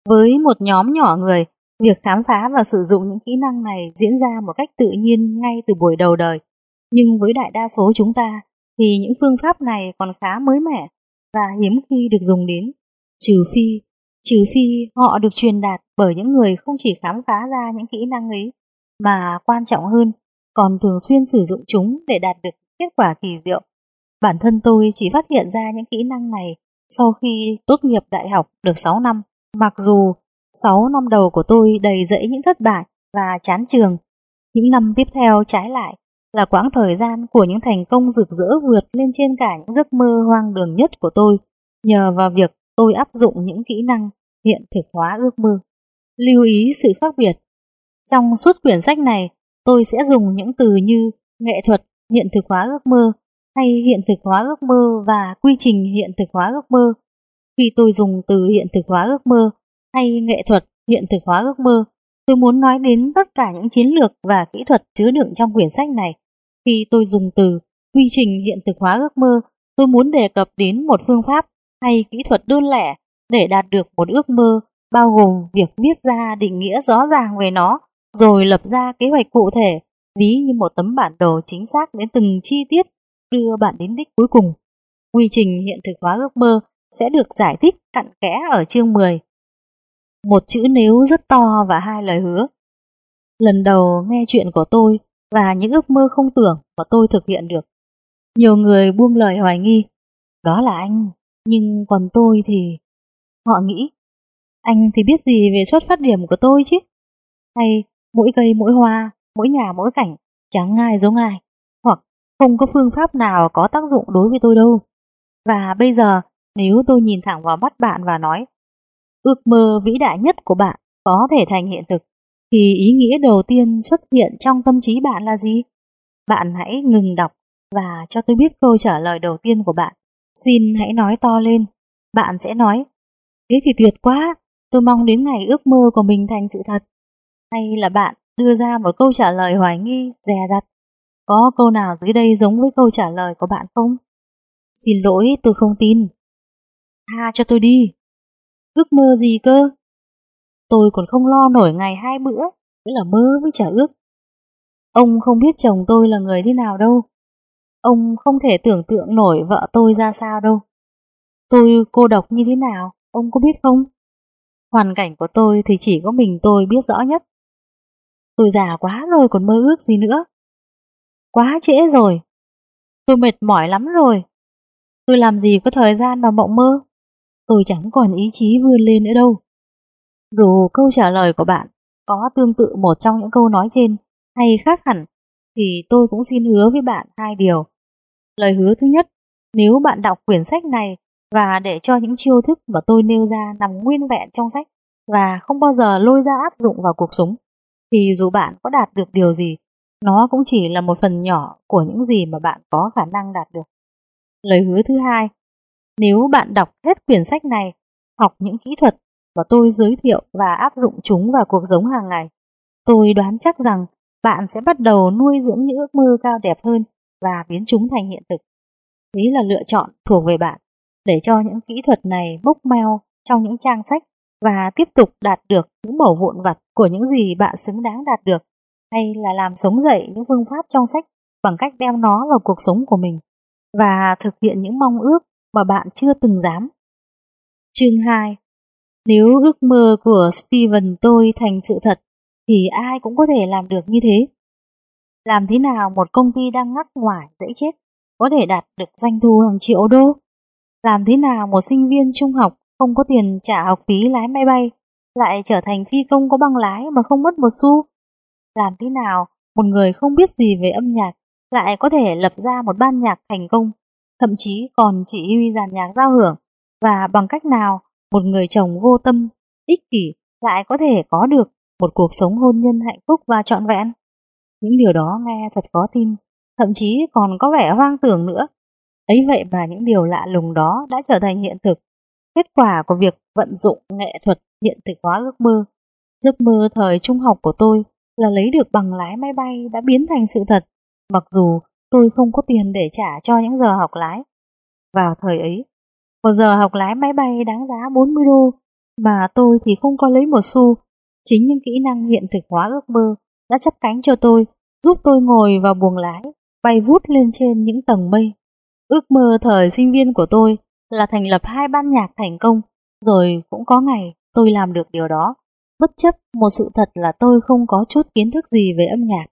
Với một nhóm nhỏ người, việc khám phá và sử dụng những kỹ năng này diễn ra một cách tự nhiên ngay từ buổi đầu đời. Nhưng với đại đa số chúng ta, thì những phương pháp này còn khá mới mẻ và hiếm khi được dùng đến. Trừ phi, trừ phi họ được truyền đạt bởi những người không chỉ khám phá ra những kỹ năng ấy, mà quan trọng hơn, còn thường xuyên sử dụng chúng để đạt được kết quả kỳ diệu. Bản thân tôi chỉ phát hiện ra những kỹ năng này sau khi tốt nghiệp đại học được 6 năm. Mặc dù 6 năm đầu của tôi đầy rẫy những thất bại và chán trường, những năm tiếp theo trái lại là quãng thời gian của những thành công rực rỡ vượt lên trên cả những giấc mơ hoang đường nhất của tôi nhờ vào việc tôi áp dụng những kỹ năng hiện thực hóa ước mơ. Lưu ý sự khác biệt. Trong suốt quyển sách này, tôi sẽ dùng những từ như nghệ thuật hiện thực hóa ước mơ hay hiện thực hóa ước mơ và quy trình hiện thực hóa ước mơ. Khi tôi dùng từ hiện thực hóa ước mơ hay nghệ thuật hiện thực hóa ước mơ, tôi muốn nói đến tất cả những chiến lược và kỹ thuật chứa đựng trong quyển sách này. Khi tôi dùng từ quy trình hiện thực hóa ước mơ, tôi muốn đề cập đến một phương pháp hay kỹ thuật đơn lẻ để đạt được một ước mơ, bao gồm việc viết ra định nghĩa rõ ràng về nó, rồi lập ra kế hoạch cụ thể, ví như một tấm bản đồ chính xác đến từng chi tiết đưa bạn đến đích cuối cùng. Quy trình hiện thực hóa ước mơ sẽ được giải thích cặn kẽ ở chương 10. Một chữ nếu rất to và hai lời hứa. Lần đầu nghe chuyện của tôi và những ước mơ không tưởng mà tôi thực hiện được. Nhiều người buông lời hoài nghi. Đó là anh, nhưng còn tôi thì... Họ nghĩ, anh thì biết gì về xuất phát điểm của tôi chứ? Hay mỗi cây mỗi hoa, mỗi nhà mỗi cảnh, chẳng ai giống ai. Hoặc không có phương pháp nào có tác dụng đối với tôi đâu. Và bây giờ, nếu tôi nhìn thẳng vào mắt bạn và nói, ước mơ vĩ đại nhất của bạn có thể thành hiện thực, thì ý nghĩa đầu tiên xuất hiện trong tâm trí bạn là gì? Bạn hãy ngừng đọc và cho tôi biết câu trả lời đầu tiên của bạn. Xin hãy nói to lên. Bạn sẽ nói, thế thì tuyệt quá, Tôi mong đến ngày ước mơ của mình thành sự thật. Hay là bạn đưa ra một câu trả lời hoài nghi, dè dặt? Có câu nào dưới đây giống với câu trả lời của bạn không? Xin lỗi, tôi không tin. Tha cho tôi đi. Ước mơ gì cơ? Tôi còn không lo nổi ngày hai bữa, nghĩa là mơ với trả ước. Ông không biết chồng tôi là người thế nào đâu. Ông không thể tưởng tượng nổi vợ tôi ra sao đâu. Tôi cô độc như thế nào, ông có biết không? Hoàn cảnh của tôi thì chỉ có mình tôi biết rõ nhất. Tôi già quá rồi còn mơ ước gì nữa. Quá trễ rồi. Tôi mệt mỏi lắm rồi. Tôi làm gì có thời gian mà mộng mơ. Tôi chẳng còn ý chí vươn lên nữa đâu. Dù câu trả lời của bạn có tương tự một trong những câu nói trên hay khác hẳn, thì tôi cũng xin hứa với bạn hai điều. Lời hứa thứ nhất, nếu bạn đọc quyển sách này và để cho những chiêu thức mà tôi nêu ra nằm nguyên vẹn trong sách và không bao giờ lôi ra áp dụng vào cuộc sống, thì dù bạn có đạt được điều gì, nó cũng chỉ là một phần nhỏ của những gì mà bạn có khả năng đạt được. Lời hứa thứ hai, nếu bạn đọc hết quyển sách này, học những kỹ thuật mà tôi giới thiệu và áp dụng chúng vào cuộc sống hàng ngày, tôi đoán chắc rằng bạn sẽ bắt đầu nuôi dưỡng những ước mơ cao đẹp hơn và biến chúng thành hiện thực. đấy là lựa chọn thuộc về bạn để cho những kỹ thuật này bốc meo trong những trang sách và tiếp tục đạt được những mẩu vụn vặt của những gì bạn xứng đáng đạt được, hay là làm sống dậy những phương pháp trong sách bằng cách đem nó vào cuộc sống của mình và thực hiện những mong ước mà bạn chưa từng dám. Chương 2 Nếu ước mơ của Steven tôi thành sự thật, thì ai cũng có thể làm được như thế. Làm thế nào một công ty đang ngắt ngoài dễ chết có thể đạt được doanh thu hàng triệu đô? Làm thế nào một sinh viên trung học không có tiền trả học phí lái máy bay lại trở thành phi công có băng lái mà không mất một xu? Làm thế nào một người không biết gì về âm nhạc lại có thể lập ra một ban nhạc thành công, thậm chí còn chỉ huy dàn nhạc giao hưởng và bằng cách nào một người chồng vô tâm, ích kỷ lại có thể có được một cuộc sống hôn nhân hạnh phúc và trọn vẹn. Những điều đó nghe thật khó tin, thậm chí còn có vẻ hoang tưởng nữa. Ấy vậy mà những điều lạ lùng đó đã trở thành hiện thực, kết quả của việc vận dụng nghệ thuật hiện thực hóa ước mơ. Giấc mơ thời trung học của tôi là lấy được bằng lái máy bay đã biến thành sự thật, mặc dù tôi không có tiền để trả cho những giờ học lái. Vào thời ấy, một giờ học lái máy bay đáng giá 40 đô, mà tôi thì không có lấy một xu Chính những kỹ năng hiện thực hóa ước mơ đã chấp cánh cho tôi, giúp tôi ngồi vào buồng lái, bay vút lên trên những tầng mây. Ước mơ thời sinh viên của tôi là thành lập hai ban nhạc thành công, rồi cũng có ngày tôi làm được điều đó. Bất chấp một sự thật là tôi không có chút kiến thức gì về âm nhạc,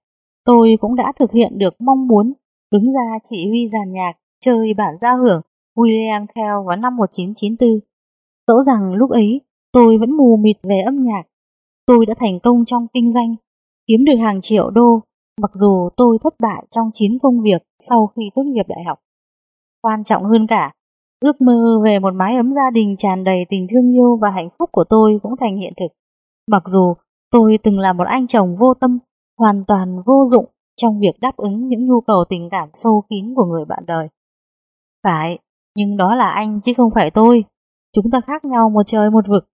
tôi cũng đã thực hiện được mong muốn đứng ra chỉ huy dàn nhạc chơi bản giao hưởng William Tell vào năm 1994. Dẫu rằng lúc ấy tôi vẫn mù mịt về âm nhạc Tôi đã thành công trong kinh doanh, kiếm được hàng triệu đô, mặc dù tôi thất bại trong 9 công việc sau khi tốt nghiệp đại học. Quan trọng hơn cả, ước mơ về một mái ấm gia đình tràn đầy tình thương yêu và hạnh phúc của tôi cũng thành hiện thực. Mặc dù tôi từng là một anh chồng vô tâm, hoàn toàn vô dụng trong việc đáp ứng những nhu cầu tình cảm sâu kín của người bạn đời. Phải, nhưng đó là anh chứ không phải tôi. Chúng ta khác nhau một trời một vực.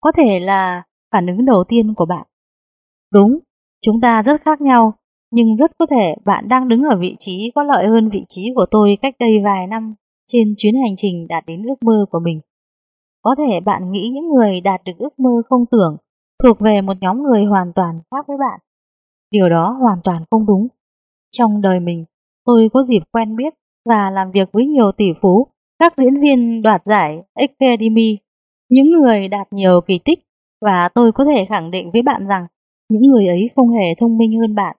Có thể là phản ứng đầu tiên của bạn. Đúng, chúng ta rất khác nhau, nhưng rất có thể bạn đang đứng ở vị trí có lợi hơn vị trí của tôi cách đây vài năm trên chuyến hành trình đạt đến ước mơ của mình. Có thể bạn nghĩ những người đạt được ước mơ không tưởng thuộc về một nhóm người hoàn toàn khác với bạn. Điều đó hoàn toàn không đúng. Trong đời mình, tôi có dịp quen biết và làm việc với nhiều tỷ phú, các diễn viên đoạt giải Academy, những người đạt nhiều kỳ tích và tôi có thể khẳng định với bạn rằng những người ấy không hề thông minh hơn bạn,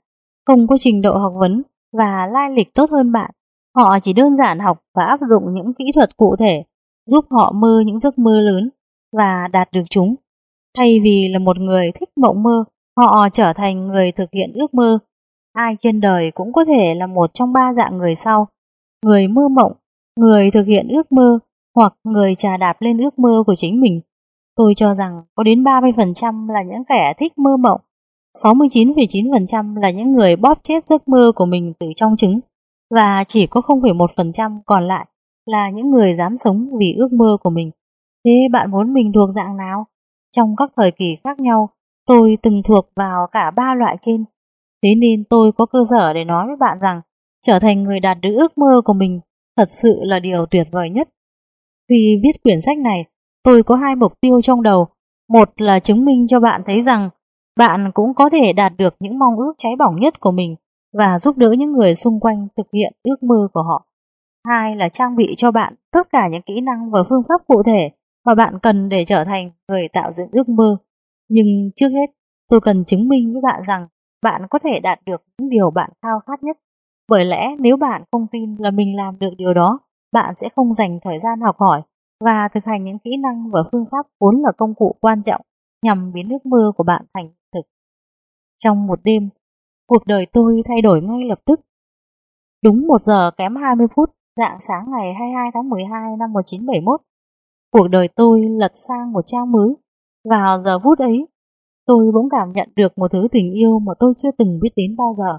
không có trình độ học vấn và lai lịch tốt hơn bạn. Họ chỉ đơn giản học và áp dụng những kỹ thuật cụ thể giúp họ mơ những giấc mơ lớn và đạt được chúng. Thay vì là một người thích mộng mơ, họ trở thành người thực hiện ước mơ. Ai trên đời cũng có thể là một trong ba dạng người sau. Người mơ mộng, người thực hiện ước mơ hoặc người trà đạp lên ước mơ của chính mình. Tôi cho rằng có đến 30% là những kẻ thích mơ mộng, 69,9% là những người bóp chết giấc mơ của mình từ trong trứng, và chỉ có 0,1% còn lại là những người dám sống vì ước mơ của mình. Thế bạn muốn mình thuộc dạng nào? Trong các thời kỳ khác nhau, tôi từng thuộc vào cả ba loại trên. Thế nên tôi có cơ sở để nói với bạn rằng trở thành người đạt được ước mơ của mình thật sự là điều tuyệt vời nhất. Khi viết quyển sách này, tôi có hai mục tiêu trong đầu. Một là chứng minh cho bạn thấy rằng bạn cũng có thể đạt được những mong ước cháy bỏng nhất của mình và giúp đỡ những người xung quanh thực hiện ước mơ của họ. Hai là trang bị cho bạn tất cả những kỹ năng và phương pháp cụ thể mà bạn cần để trở thành người tạo dựng ước mơ. Nhưng trước hết, tôi cần chứng minh với bạn rằng bạn có thể đạt được những điều bạn khao khát nhất. Bởi lẽ nếu bạn không tin là mình làm được điều đó, bạn sẽ không dành thời gian học hỏi và thực hành những kỹ năng và phương pháp vốn là công cụ quan trọng nhằm biến ước mơ của bạn thành. Trong một đêm, cuộc đời tôi thay đổi ngay lập tức. Đúng một giờ kém 20 phút, dạng sáng ngày 22 tháng 12 năm 1971, cuộc đời tôi lật sang một trang mới. Vào giờ phút ấy, tôi bỗng cảm nhận được một thứ tình yêu mà tôi chưa từng biết đến bao giờ.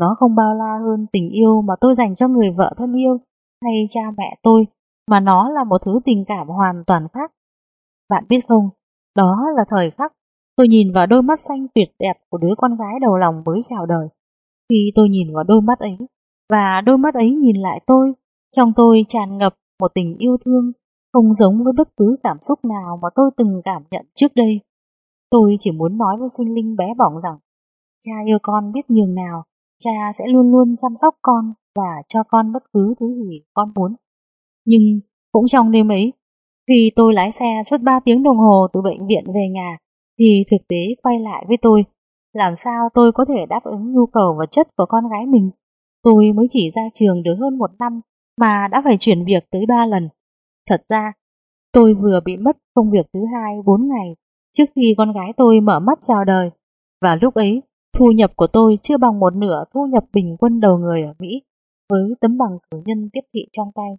Nó không bao la hơn tình yêu mà tôi dành cho người vợ thân yêu hay cha mẹ tôi, mà nó là một thứ tình cảm hoàn toàn khác. Bạn biết không, đó là thời khắc tôi nhìn vào đôi mắt xanh tuyệt đẹp của đứa con gái đầu lòng mới chào đời. Khi tôi nhìn vào đôi mắt ấy, và đôi mắt ấy nhìn lại tôi, trong tôi tràn ngập một tình yêu thương, không giống với bất cứ cảm xúc nào mà tôi từng cảm nhận trước đây. Tôi chỉ muốn nói với sinh linh bé bỏng rằng, cha yêu con biết nhường nào, cha sẽ luôn luôn chăm sóc con và cho con bất cứ thứ gì con muốn. Nhưng cũng trong đêm ấy, khi tôi lái xe suốt 3 tiếng đồng hồ từ bệnh viện về nhà, thì thực tế quay lại với tôi. Làm sao tôi có thể đáp ứng nhu cầu vật chất của con gái mình? Tôi mới chỉ ra trường được hơn một năm mà đã phải chuyển việc tới ba lần. Thật ra, tôi vừa bị mất công việc thứ hai bốn ngày trước khi con gái tôi mở mắt chào đời. Và lúc ấy, thu nhập của tôi chưa bằng một nửa thu nhập bình quân đầu người ở Mỹ. Với tấm bằng cử nhân tiếp thị trong tay,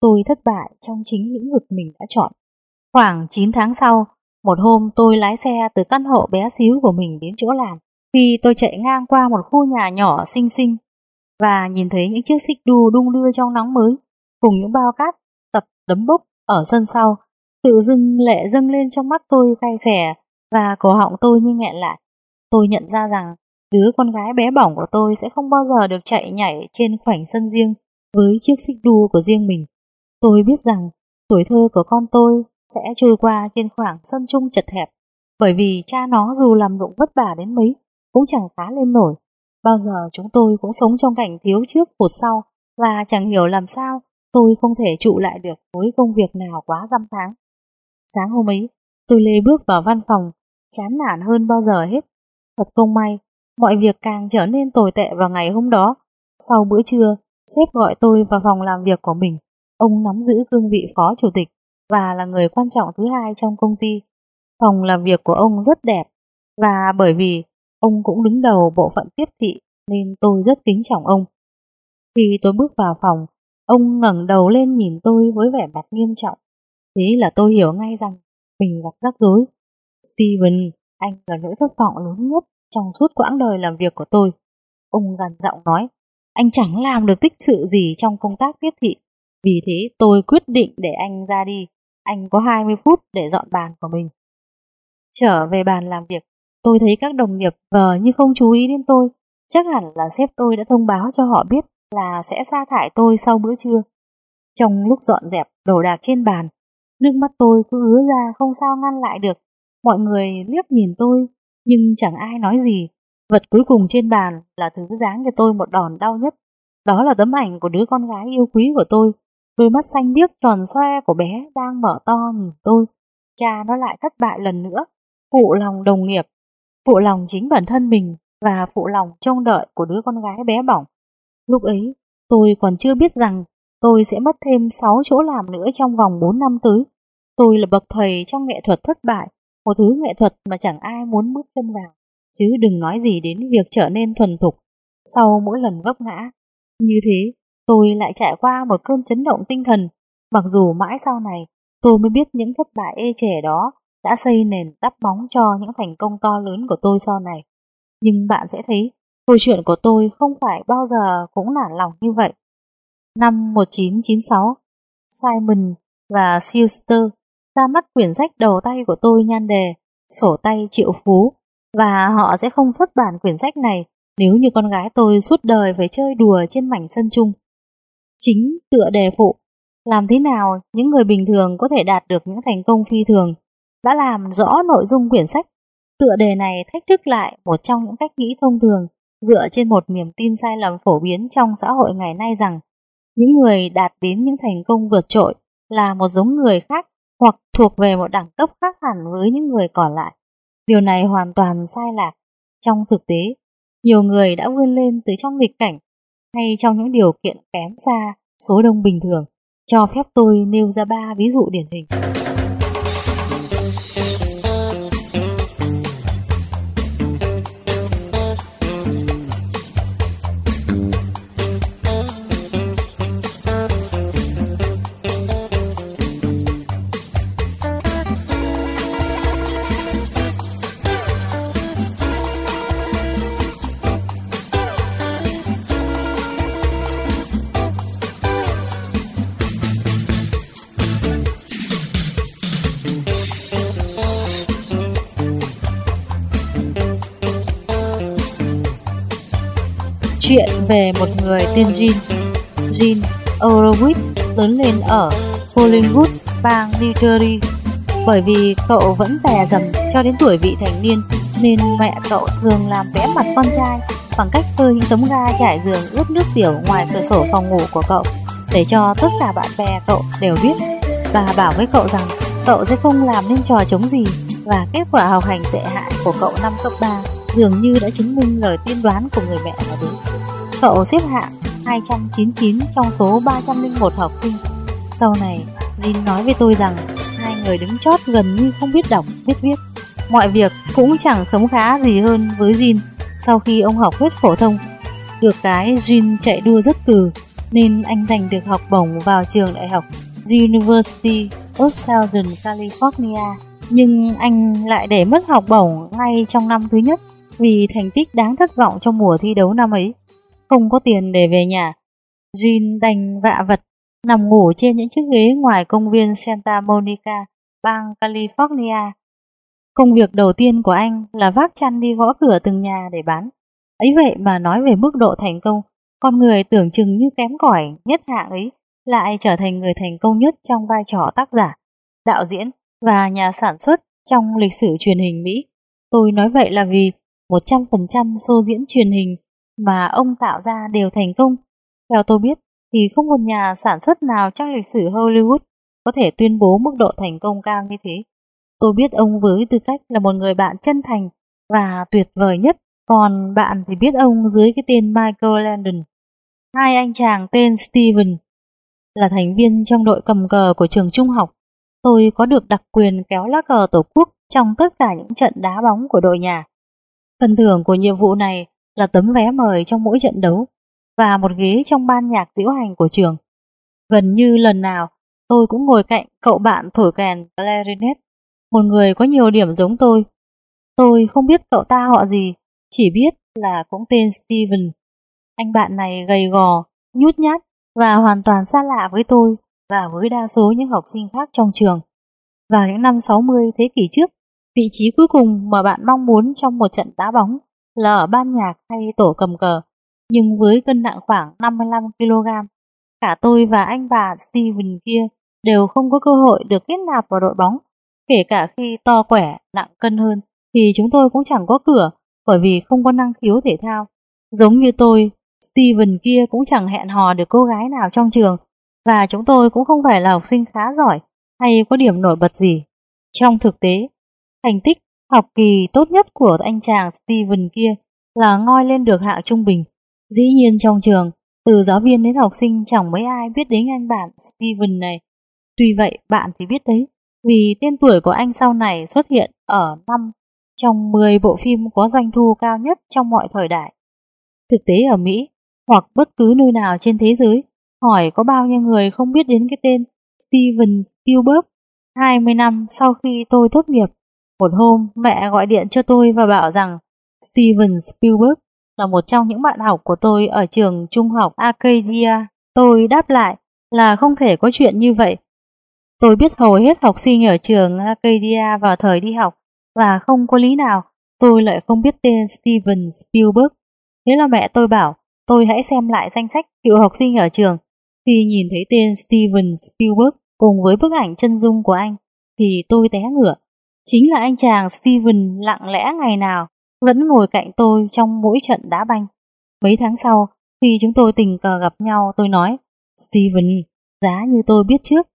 tôi thất bại trong chính lĩnh vực mình đã chọn. Khoảng 9 tháng sau, một hôm tôi lái xe từ căn hộ bé xíu của mình đến chỗ làm. Khi tôi chạy ngang qua một khu nhà nhỏ xinh xinh và nhìn thấy những chiếc xích đu đung đưa trong nắng mới cùng những bao cát tập đấm bốc ở sân sau, tự dưng lệ dâng lên trong mắt tôi cay xẻ và cổ họng tôi như nghẹn lại. Tôi nhận ra rằng đứa con gái bé bỏng của tôi sẽ không bao giờ được chạy nhảy trên khoảnh sân riêng với chiếc xích đu của riêng mình. Tôi biết rằng tuổi thơ của con tôi sẽ trôi qua trên khoảng sân chung chật hẹp bởi vì cha nó dù làm lụng vất vả đến mấy cũng chẳng khá lên nổi. Bao giờ chúng tôi cũng sống trong cảnh thiếu trước hụt sau và chẳng hiểu làm sao tôi không thể trụ lại được với công việc nào quá dăm tháng. Sáng hôm ấy, tôi lê bước vào văn phòng, chán nản hơn bao giờ hết. Thật không may, mọi việc càng trở nên tồi tệ vào ngày hôm đó. Sau bữa trưa, sếp gọi tôi vào phòng làm việc của mình. Ông nắm giữ cương vị phó chủ tịch và là người quan trọng thứ hai trong công ty. Phòng làm việc của ông rất đẹp và bởi vì ông cũng đứng đầu bộ phận tiếp thị nên tôi rất kính trọng ông. Khi tôi bước vào phòng, ông ngẩng đầu lên nhìn tôi với vẻ mặt nghiêm trọng. Thế là tôi hiểu ngay rằng mình gặp rắc rối. Steven, anh là nỗi thất vọng lớn nhất trong suốt quãng đời làm việc của tôi. Ông gằn giọng nói, anh chẳng làm được tích sự gì trong công tác tiếp thị. Vì thế tôi quyết định để anh ra đi. Anh có 20 phút để dọn bàn của mình. Trở về bàn làm việc, tôi thấy các đồng nghiệp vờ như không chú ý đến tôi. Chắc hẳn là sếp tôi đã thông báo cho họ biết là sẽ sa thải tôi sau bữa trưa. Trong lúc dọn dẹp đồ đạc trên bàn, nước mắt tôi cứ ứa ra không sao ngăn lại được. Mọi người liếc nhìn tôi, nhưng chẳng ai nói gì. Vật cuối cùng trên bàn là thứ dáng cho tôi một đòn đau nhất. Đó là tấm ảnh của đứa con gái yêu quý của tôi. Đôi mắt xanh biếc tròn xoe của bé đang mở to nhìn tôi. Cha nó lại thất bại lần nữa. Phụ lòng đồng nghiệp, phụ lòng chính bản thân mình và phụ lòng trông đợi của đứa con gái bé bỏng. Lúc ấy, tôi còn chưa biết rằng tôi sẽ mất thêm 6 chỗ làm nữa trong vòng 4 năm tới. Tôi là bậc thầy trong nghệ thuật thất bại, một thứ nghệ thuật mà chẳng ai muốn bước chân vào, chứ đừng nói gì đến việc trở nên thuần thục sau mỗi lần vấp ngã. Như thế, tôi lại trải qua một cơn chấn động tinh thần, mặc dù mãi sau này tôi mới biết những thất bại ê trẻ đó đã xây nền đắp bóng cho những thành công to lớn của tôi sau này. Nhưng bạn sẽ thấy câu chuyện của tôi không phải bao giờ cũng nản lòng như vậy. Năm 1996, Simon và Schuster ra mắt quyển sách đầu tay của tôi nhan đề Sổ tay triệu phú và họ sẽ không xuất bản quyển sách này nếu như con gái tôi suốt đời phải chơi đùa trên mảnh sân chung. Chính tựa đề phụ, làm thế nào những người bình thường có thể đạt được những thành công phi thường, đã làm rõ nội dung quyển sách. Tựa đề này thách thức lại một trong những cách nghĩ thông thường dựa trên một niềm tin sai lầm phổ biến trong xã hội ngày nay rằng những người đạt đến những thành công vượt trội là một giống người khác hoặc thuộc về một đẳng cấp khác hẳn với những người còn lại. Điều này hoàn toàn sai lạc. Trong thực tế, nhiều người đã vươn lên từ trong nghịch cảnh hay trong những điều kiện kém xa, số đông bình thường. Cho phép tôi nêu ra ba ví dụ điển hình. Chuyện về một người tên Jean Jean Horowitz lớn lên ở Collingwood, bang Missouri Bởi vì cậu vẫn tè dầm cho đến tuổi vị thành niên Nên mẹ cậu thường làm vẽ mặt con trai Bằng cách phơi những tấm ga trải giường ướt nước tiểu ngoài cửa sổ phòng ngủ của cậu Để cho tất cả bạn bè cậu đều biết Và bảo với cậu rằng cậu sẽ không làm nên trò chống gì Và kết quả học hành tệ hại của cậu năm cấp 3 dường như đã chứng minh lời tiên đoán của người mẹ là đúng. Cậu xếp hạng 299 trong số 301 học sinh. Sau này, Jin nói với tôi rằng hai người đứng chót gần như không biết đọc, biết viết. Mọi việc cũng chẳng khấm khá gì hơn với Jin sau khi ông học hết phổ thông. Được cái Jin chạy đua rất từ nên anh giành được học bổng vào trường đại học University of Southern California. Nhưng anh lại để mất học bổng ngay trong năm thứ nhất vì thành tích đáng thất vọng trong mùa thi đấu năm ấy. Không có tiền để về nhà, Jean đành vạ vật, nằm ngủ trên những chiếc ghế ngoài công viên Santa Monica, bang California. Công việc đầu tiên của anh là vác chăn đi gõ cửa từng nhà để bán. Ấy vậy mà nói về mức độ thành công, con người tưởng chừng như kém cỏi nhất hạng ấy lại trở thành người thành công nhất trong vai trò tác giả, đạo diễn và nhà sản xuất trong lịch sử truyền hình Mỹ. Tôi nói vậy là vì 100% show diễn truyền hình mà ông tạo ra đều thành công. Theo tôi biết, thì không một nhà sản xuất nào trong lịch sử Hollywood có thể tuyên bố mức độ thành công cao như thế. Tôi biết ông với tư cách là một người bạn chân thành và tuyệt vời nhất, còn bạn thì biết ông dưới cái tên Michael Landon. Hai anh chàng tên Steven là thành viên trong đội cầm cờ của trường trung học. Tôi có được đặc quyền kéo lá cờ tổ quốc trong tất cả những trận đá bóng của đội nhà. Phần thưởng của nhiệm vụ này là tấm vé mời trong mỗi trận đấu và một ghế trong ban nhạc diễu hành của trường. Gần như lần nào tôi cũng ngồi cạnh cậu bạn thổi kèn clarinet, một người có nhiều điểm giống tôi. Tôi không biết cậu ta họ gì, chỉ biết là cũng tên Steven. Anh bạn này gầy gò, nhút nhát và hoàn toàn xa lạ với tôi và với đa số những học sinh khác trong trường. Vào những năm 60 thế kỷ trước, Vị trí cuối cùng mà bạn mong muốn trong một trận đá bóng là ở ban nhạc hay tổ cầm cờ, nhưng với cân nặng khoảng 55kg, cả tôi và anh bà Steven kia đều không có cơ hội được kết nạp vào đội bóng. Kể cả khi to khỏe, nặng cân hơn, thì chúng tôi cũng chẳng có cửa bởi vì không có năng khiếu thể thao. Giống như tôi, Steven kia cũng chẳng hẹn hò được cô gái nào trong trường và chúng tôi cũng không phải là học sinh khá giỏi hay có điểm nổi bật gì. Trong thực tế, Thành tích học kỳ tốt nhất của anh chàng Steven kia là ngoi lên được hạng trung bình. Dĩ nhiên trong trường, từ giáo viên đến học sinh chẳng mấy ai biết đến anh bạn Steven này. Tuy vậy bạn thì biết đấy, vì tên tuổi của anh sau này xuất hiện ở năm trong 10 bộ phim có doanh thu cao nhất trong mọi thời đại. Thực tế ở Mỹ, hoặc bất cứ nơi nào trên thế giới, hỏi có bao nhiêu người không biết đến cái tên Steven Spielberg 20 năm sau khi tôi tốt nghiệp một hôm, mẹ gọi điện cho tôi và bảo rằng Steven Spielberg là một trong những bạn học của tôi ở trường trung học Arcadia. Tôi đáp lại là không thể có chuyện như vậy. Tôi biết hầu hết học sinh ở trường Acadia vào thời đi học và không có lý nào tôi lại không biết tên Steven Spielberg. Thế là mẹ tôi bảo tôi hãy xem lại danh sách cựu học sinh ở trường. Khi nhìn thấy tên Steven Spielberg cùng với bức ảnh chân dung của anh thì tôi té ngửa. Chính là anh chàng Steven lặng lẽ ngày nào vẫn ngồi cạnh tôi trong mỗi trận đá banh. Mấy tháng sau, khi chúng tôi tình cờ gặp nhau tôi nói Steven, giá như tôi biết trước.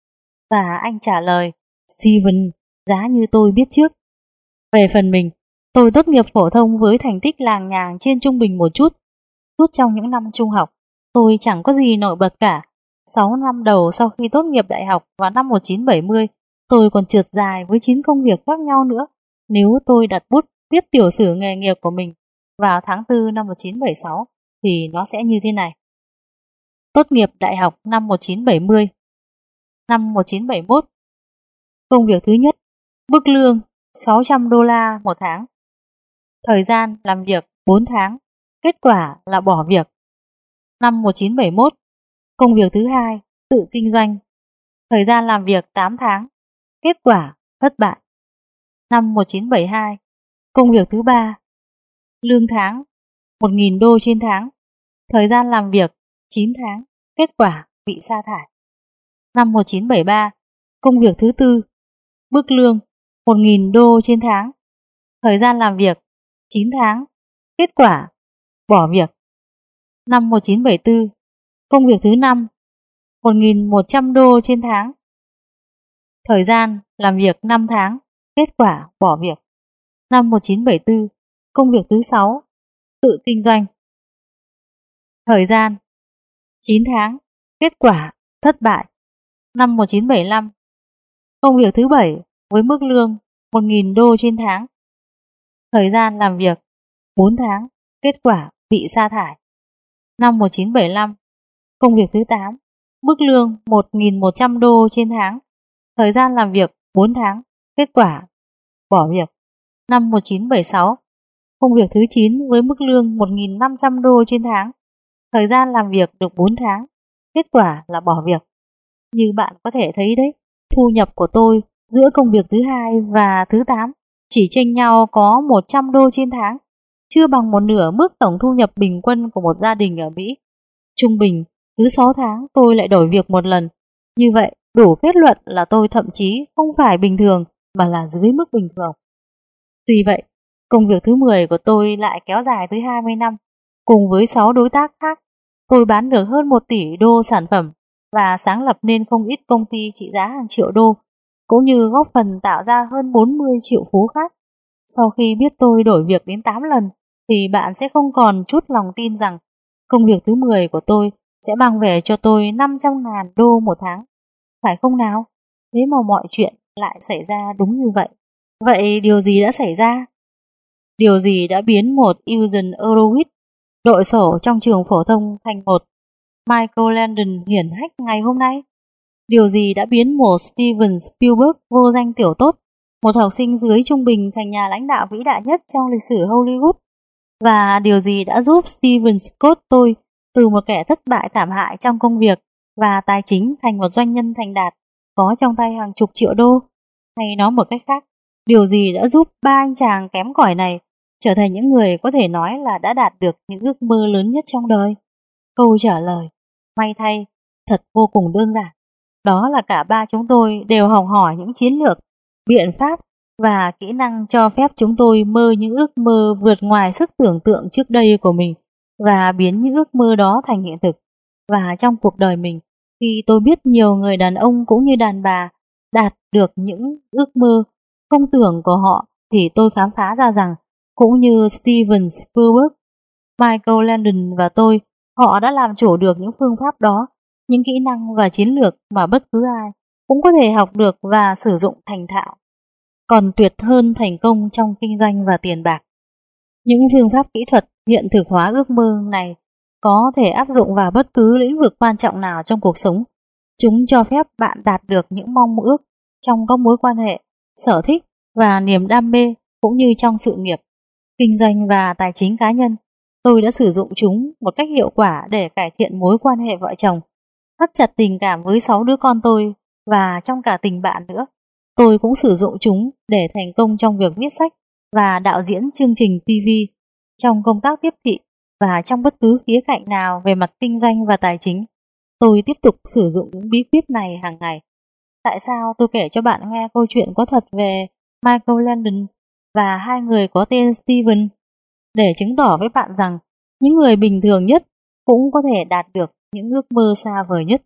Và anh trả lời Steven, giá như tôi biết trước. Về phần mình, tôi tốt nghiệp phổ thông với thành tích làng nhàng trên trung bình một chút. Suốt trong những năm trung học, tôi chẳng có gì nổi bật cả. 6 năm đầu sau khi tốt nghiệp đại học vào năm 1970, tôi còn trượt dài với 9 công việc khác nhau nữa. Nếu tôi đặt bút viết tiểu sử nghề nghiệp của mình vào tháng 4 năm 1976 thì nó sẽ như thế này. Tốt nghiệp đại học năm 1970 Năm 1971 Công việc thứ nhất, Mức lương 600 đô la một tháng. Thời gian làm việc 4 tháng, Kết quả là bỏ việc. Năm 1971 Công việc thứ hai, Tự kinh doanh. Thời gian làm việc 8 tháng. Kết quả, thất bại. Năm 1972 Công việc thứ ba. Lương tháng 1.000 đô trên tháng. Thời gian làm việc 9 tháng. Kết quả, bị sa thải. Năm 1973 Công việc thứ tư. Mức lương 1.000 đô trên tháng. Thời gian làm việc 9 tháng. Kết quả, bỏ việc. Năm 1974 Công việc thứ năm. 1.100 đô trên tháng. Thời gian làm việc 5 tháng, Kết quả bỏ việc. Năm 1974 Công việc thứ 6 Tự kinh doanh. Thời gian 9 tháng, Kết quả thất bại. Năm 1975 Công việc thứ 7 với mức lương 1.000 đô trên tháng. Thời gian làm việc 4 tháng, Kết quả bị sa thải. Năm 1975 Công việc thứ 8 Mức lương 1.100 đô trên tháng. Thời gian làm việc 4 tháng. Kết quả bỏ việc. Năm 1976 Công việc thứ 9 với mức lương 1.500 đô trên tháng. Thời gian làm việc được 4 tháng. Kết quả là bỏ việc. Như bạn có thể thấy đấy Thu nhập của tôi giữa công việc thứ hai và thứ 8 chỉ chênh nhau có 100 đô trên tháng, chưa bằng một nửa mức tổng thu nhập bình quân của một gia đình ở Mỹ. Trung bình, cứ 6 tháng tôi lại đổi việc một lần. Như vậy, đủ kết luận là tôi thậm chí không phải bình thường mà là dưới mức bình thường. Tuy vậy, công việc thứ 10 của tôi lại kéo dài tới 20 năm. Cùng với 6 đối tác khác, tôi bán được hơn 1 tỷ đô sản phẩm và sáng lập nên không ít công ty trị giá hàng triệu đô cũng như góp phần tạo ra hơn 40 triệu phú khác. Sau khi biết tôi đổi việc đến 8 lần, thì bạn sẽ không còn chút lòng tin rằng công việc thứ 10 của tôi sẽ mang về cho tôi 500.000 đô một tháng. Phải không nào? Thế mà mọi chuyện lại xảy ra đúng như vậy. Vậy điều gì đã xảy ra? Điều gì đã biến một Eugene Eurowit, đội sổ trong trường phổ thông thành một Michael Landon hiển hách ngày hôm nay? Điều gì đã biến một Steven Spielberg vô danh tiểu tốt, một học sinh dưới trung bình thành nhà lãnh đạo vĩ đại nhất trong lịch sử Hollywood? Và điều gì đã giúp Steven Scott tôi từ một kẻ thất bại thảm hại trong công việc và tài chính thành một doanh nhân thành đạt, có trong tay hàng chục triệu đô? Hay nói một cách khác, điều gì đã giúp ba anh chàng kém cỏi này trở thành những người có thể nói là đã đạt được những ước mơ lớn nhất trong đời? Câu trả lời, may thay, thật vô cùng đơn giản. Đó là cả ba chúng tôi đều học hỏi những chiến lược, biện pháp và kỹ năng cho phép chúng tôi mơ những ước mơ vượt ngoài sức tưởng tượng trước đây của mình và biến những ước mơ đó thành hiện thực. Và trong cuộc đời mình, khi tôi biết nhiều người đàn ông cũng như đàn bà đạt được những ước mơ không tưởng của họ thì tôi khám phá ra rằng cũng như Steven Spielberg, Michael Landon và tôi, họ đã làm chủ được những phương pháp đó những kỹ năng và chiến lược mà bất cứ ai cũng có thể học được và sử dụng thành thạo. Còn tuyệt hơn thành công trong kinh doanh và tiền bạc. Những phương pháp kỹ thuật hiện thực hóa ước mơ này có thể áp dụng vào bất cứ lĩnh vực quan trọng nào trong cuộc sống. Chúng cho phép bạn đạt được những mong ước trong các mối quan hệ, sở thích và niềm đam mê cũng như trong sự nghiệp, kinh doanh và tài chính cá nhân. Tôi đã sử dụng chúng một cách hiệu quả để cải thiện mối quan hệ vợ chồng thắt chặt tình cảm với 6 đứa con tôi và trong cả tình bạn nữa. Tôi cũng sử dụng chúng để thành công trong việc viết sách và đạo diễn chương trình TV, trong công tác tiếp thị và trong bất cứ khía cạnh nào về mặt kinh doanh và tài chính. Tôi tiếp tục sử dụng những bí quyết này hàng ngày. Tại sao tôi kể cho bạn nghe câu chuyện có thật về Michael Landon và hai người có tên Steven để chứng tỏ với bạn rằng những người bình thường nhất cũng có thể đạt được những ước mơ xa vời nhất.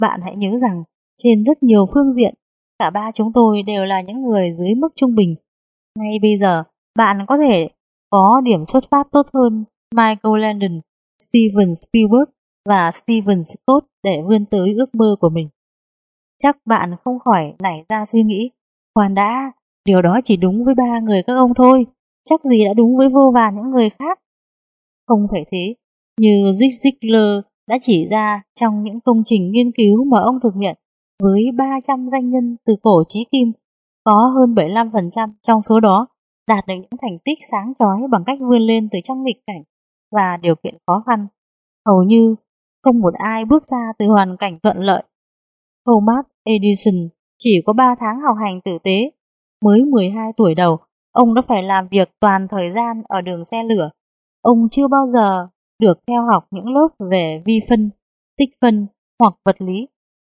Bạn hãy nhớ rằng trên rất nhiều phương diện, cả ba chúng tôi đều là những người dưới mức trung bình. Ngay bây giờ, bạn có thể có điểm xuất phát tốt hơn Michael Landon, Steven Spielberg và Steven Scott để vươn tới ước mơ của mình. Chắc bạn không khỏi nảy ra suy nghĩ, khoan đã, điều đó chỉ đúng với ba người các ông thôi, chắc gì đã đúng với vô vàn những người khác. Không phải thế, như Zig Ziglar đã chỉ ra trong những công trình nghiên cứu mà ông thực hiện với 300 danh nhân từ cổ chí kim, có hơn 75% trong số đó đạt được những thành tích sáng chói bằng cách vươn lên từ trong nghịch cảnh và điều kiện khó khăn. Hầu như không một ai bước ra từ hoàn cảnh thuận lợi. Thomas Edison chỉ có 3 tháng học hành tử tế, mới 12 tuổi đầu, ông đã phải làm việc toàn thời gian ở đường xe lửa. Ông chưa bao giờ được theo học những lớp về vi phân, tích phân hoặc vật lý.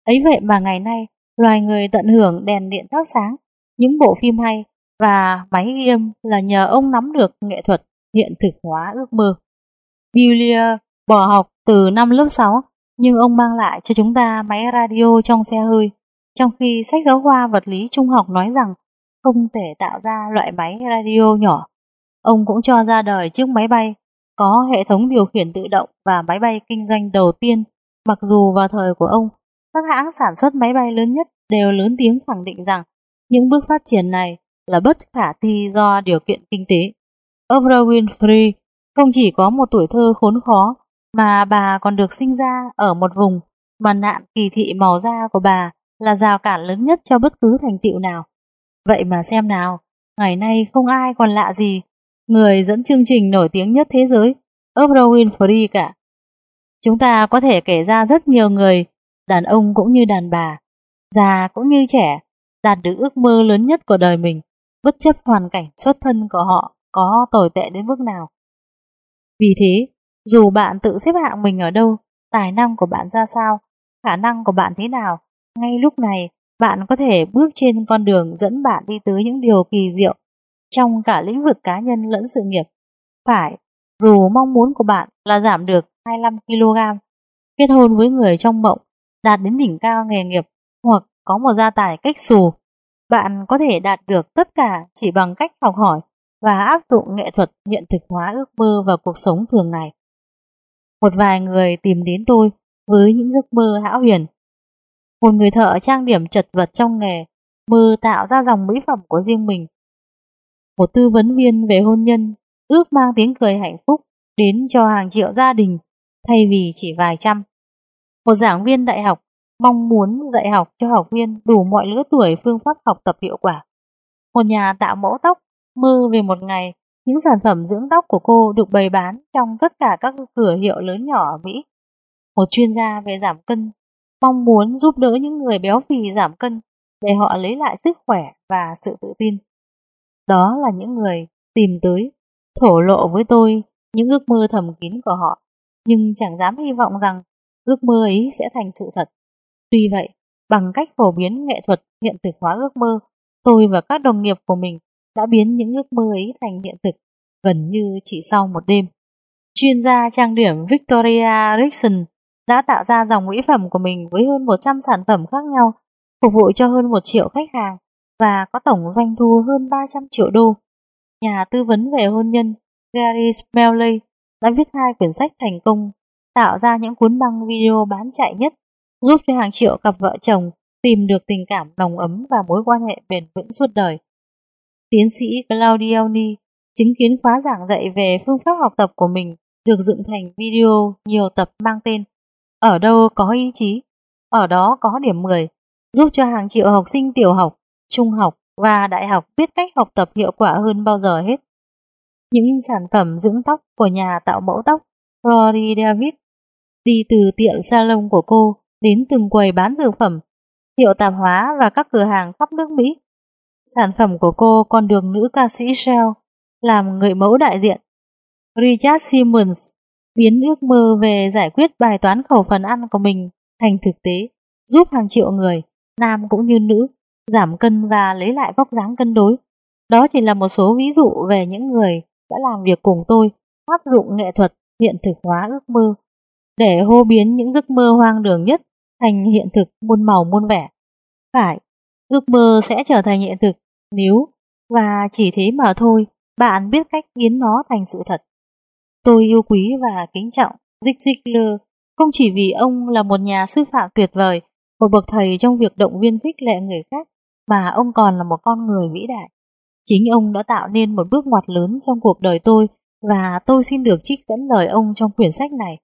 Ấy vậy mà ngày nay, loài người tận hưởng đèn điện thắp sáng, những bộ phim hay và máy ghi âm là nhờ ông nắm được nghệ thuật hiện thực hóa ước mơ. Julia bỏ học từ năm lớp 6, nhưng ông mang lại cho chúng ta máy radio trong xe hơi, trong khi sách giáo khoa vật lý trung học nói rằng không thể tạo ra loại máy radio nhỏ. Ông cũng cho ra đời chiếc máy bay có hệ thống điều khiển tự động và máy bay kinh doanh đầu tiên, mặc dù vào thời của ông, các hãng sản xuất máy bay lớn nhất đều lớn tiếng khẳng định rằng những bước phát triển này là bất khả thi do điều kiện kinh tế. Oprah Winfrey không chỉ có một tuổi thơ khốn khó, mà bà còn được sinh ra ở một vùng mà nạn kỳ thị màu da của bà là rào cản lớn nhất cho bất cứ thành tựu nào. Vậy mà xem nào, ngày nay không ai còn lạ gì người dẫn chương trình nổi tiếng nhất thế giới, Oprah Winfrey cả. Chúng ta có thể kể ra rất nhiều người, đàn ông cũng như đàn bà, già cũng như trẻ, đạt được ước mơ lớn nhất của đời mình, bất chấp hoàn cảnh xuất thân của họ có tồi tệ đến mức nào. Vì thế, dù bạn tự xếp hạng mình ở đâu, tài năng của bạn ra sao, khả năng của bạn thế nào, ngay lúc này bạn có thể bước trên con đường dẫn bạn đi tới những điều kỳ diệu trong cả lĩnh vực cá nhân lẫn sự nghiệp. Phải, dù mong muốn của bạn là giảm được 25kg, kết hôn với người trong mộng, đạt đến đỉnh cao nghề nghiệp hoặc có một gia tài cách xù, bạn có thể đạt được tất cả chỉ bằng cách học hỏi và áp dụng nghệ thuật hiện thực hóa ước mơ vào cuộc sống thường ngày. Một vài người tìm đến tôi với những ước mơ hão huyền. Một người thợ trang điểm chật vật trong nghề, mơ tạo ra dòng mỹ phẩm của riêng mình một tư vấn viên về hôn nhân, ước mang tiếng cười hạnh phúc đến cho hàng triệu gia đình thay vì chỉ vài trăm. Một giảng viên đại học mong muốn dạy học cho học viên đủ mọi lứa tuổi phương pháp học tập hiệu quả. Một nhà tạo mẫu tóc mơ về một ngày những sản phẩm dưỡng tóc của cô được bày bán trong tất cả các cửa hiệu lớn nhỏ ở Mỹ. Một chuyên gia về giảm cân mong muốn giúp đỡ những người béo phì giảm cân để họ lấy lại sức khỏe và sự tự tin. Đó là những người tìm tới, thổ lộ với tôi những ước mơ thầm kín của họ, nhưng chẳng dám hy vọng rằng ước mơ ấy sẽ thành sự thật. Tuy vậy, bằng cách phổ biến nghệ thuật hiện thực hóa ước mơ, tôi và các đồng nghiệp của mình đã biến những ước mơ ấy thành hiện thực gần như chỉ sau một đêm. Chuyên gia trang điểm Victoria Rickson đã tạo ra dòng mỹ phẩm của mình với hơn 100 sản phẩm khác nhau, phục vụ cho hơn 1 triệu khách hàng và có tổng doanh thu hơn 300 triệu đô. Nhà tư vấn về hôn nhân Gary Smalley đã viết hai quyển sách thành công, tạo ra những cuốn băng video bán chạy nhất, giúp cho hàng triệu cặp vợ chồng tìm được tình cảm nồng ấm và mối quan hệ bền vững suốt đời. Tiến sĩ Claudioni chứng kiến khóa giảng dạy về phương pháp học tập của mình được dựng thành video nhiều tập mang tên Ở đâu có ý chí, ở đó có điểm 10, giúp cho hàng triệu học sinh tiểu học trung học và đại học biết cách học tập hiệu quả hơn bao giờ hết. Những sản phẩm dưỡng tóc của nhà tạo mẫu tóc Rory David đi từ tiệm salon của cô đến từng quầy bán dược phẩm hiệu tạp hóa và các cửa hàng khắp nước Mỹ. Sản phẩm của cô còn được nữ ca sĩ Shell làm người mẫu đại diện. Richard Simmons biến ước mơ về giải quyết bài toán khẩu phần ăn của mình thành thực tế, giúp hàng triệu người, nam cũng như nữ, giảm cân và lấy lại vóc dáng cân đối. Đó chỉ là một số ví dụ về những người đã làm việc cùng tôi, áp dụng nghệ thuật hiện thực hóa ước mơ, để hô biến những giấc mơ hoang đường nhất thành hiện thực muôn màu muôn vẻ. Phải, ước mơ sẽ trở thành hiện thực nếu, và chỉ thế mà thôi, bạn biết cách biến nó thành sự thật. Tôi yêu quý và kính trọng Zig Ziglar không chỉ vì ông là một nhà sư phạm tuyệt vời, một bậc thầy trong việc động viên khích lệ người khác, mà ông còn là một con người vĩ đại. Chính ông đã tạo nên một bước ngoặt lớn trong cuộc đời tôi và tôi xin được trích dẫn lời ông trong quyển sách này.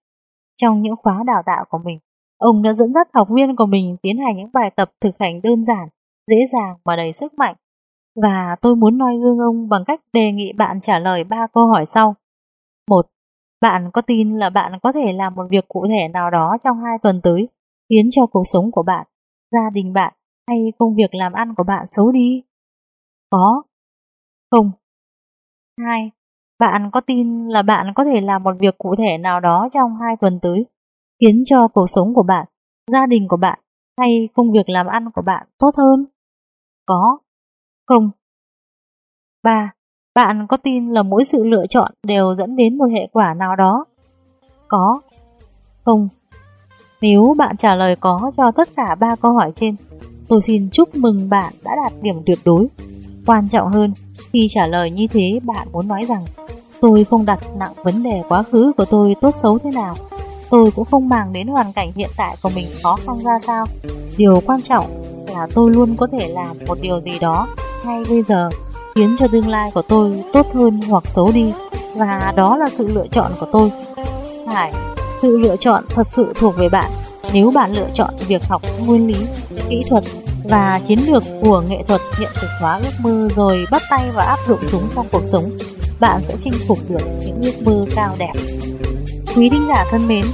Trong những khóa đào tạo của mình, ông đã dẫn dắt học viên của mình tiến hành những bài tập thực hành đơn giản, dễ dàng và đầy sức mạnh. Và tôi muốn noi gương ông bằng cách đề nghị bạn trả lời ba câu hỏi sau. một Bạn có tin là bạn có thể làm một việc cụ thể nào đó trong hai tuần tới khiến cho cuộc sống của bạn, gia đình bạn hay công việc làm ăn của bạn xấu đi? Có. Không. 2. Bạn có tin là bạn có thể làm một việc cụ thể nào đó trong hai tuần tới, khiến cho cuộc sống của bạn, gia đình của bạn hay công việc làm ăn của bạn tốt hơn? Có. Không. 3. Bạn có tin là mỗi sự lựa chọn đều dẫn đến một hệ quả nào đó? Có. Không. Nếu bạn trả lời có cho tất cả ba câu hỏi trên, tôi xin chúc mừng bạn đã đạt điểm tuyệt đối. Quan trọng hơn, khi trả lời như thế bạn muốn nói rằng tôi không đặt nặng vấn đề quá khứ của tôi tốt xấu thế nào. Tôi cũng không màng đến hoàn cảnh hiện tại của mình khó khăn ra sao. Điều quan trọng là tôi luôn có thể làm một điều gì đó ngay bây giờ khiến cho tương lai của tôi tốt hơn hoặc xấu đi và đó là sự lựa chọn của tôi. Phải, sự lựa chọn thật sự thuộc về bạn nếu bạn lựa chọn việc học nguyên lý, kỹ thuật và chiến lược của nghệ thuật hiện thực hóa ước mơ rồi bắt tay và áp dụng chúng trong cuộc sống, bạn sẽ chinh phục được những ước mơ cao đẹp. Quý thính giả thân mến,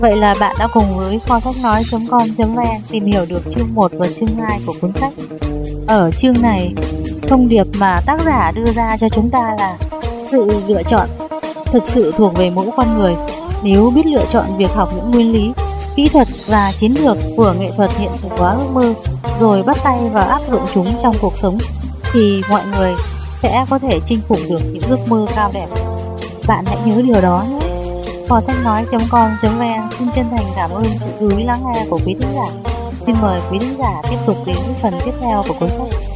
vậy là bạn đã cùng với kho sách nói.com.vn tìm hiểu được chương 1 và chương 2 của cuốn sách. Ở chương này, thông điệp mà tác giả đưa ra cho chúng ta là sự lựa chọn thực sự thuộc về mỗi con người. Nếu biết lựa chọn việc học những nguyên lý, kỹ thuật và chiến lược của nghệ thuật hiện thực hóa ước mơ rồi bắt tay vào áp dụng chúng trong cuộc sống thì mọi người sẽ có thể chinh phục được những ước mơ cao đẹp. Bạn hãy nhớ điều đó nhé. Kho sách nói.com.vn xin chân thành cảm ơn sự chú ý lắng nghe của quý thính giả. Xin mời quý thính giả tiếp tục đến phần tiếp theo của cuốn sách.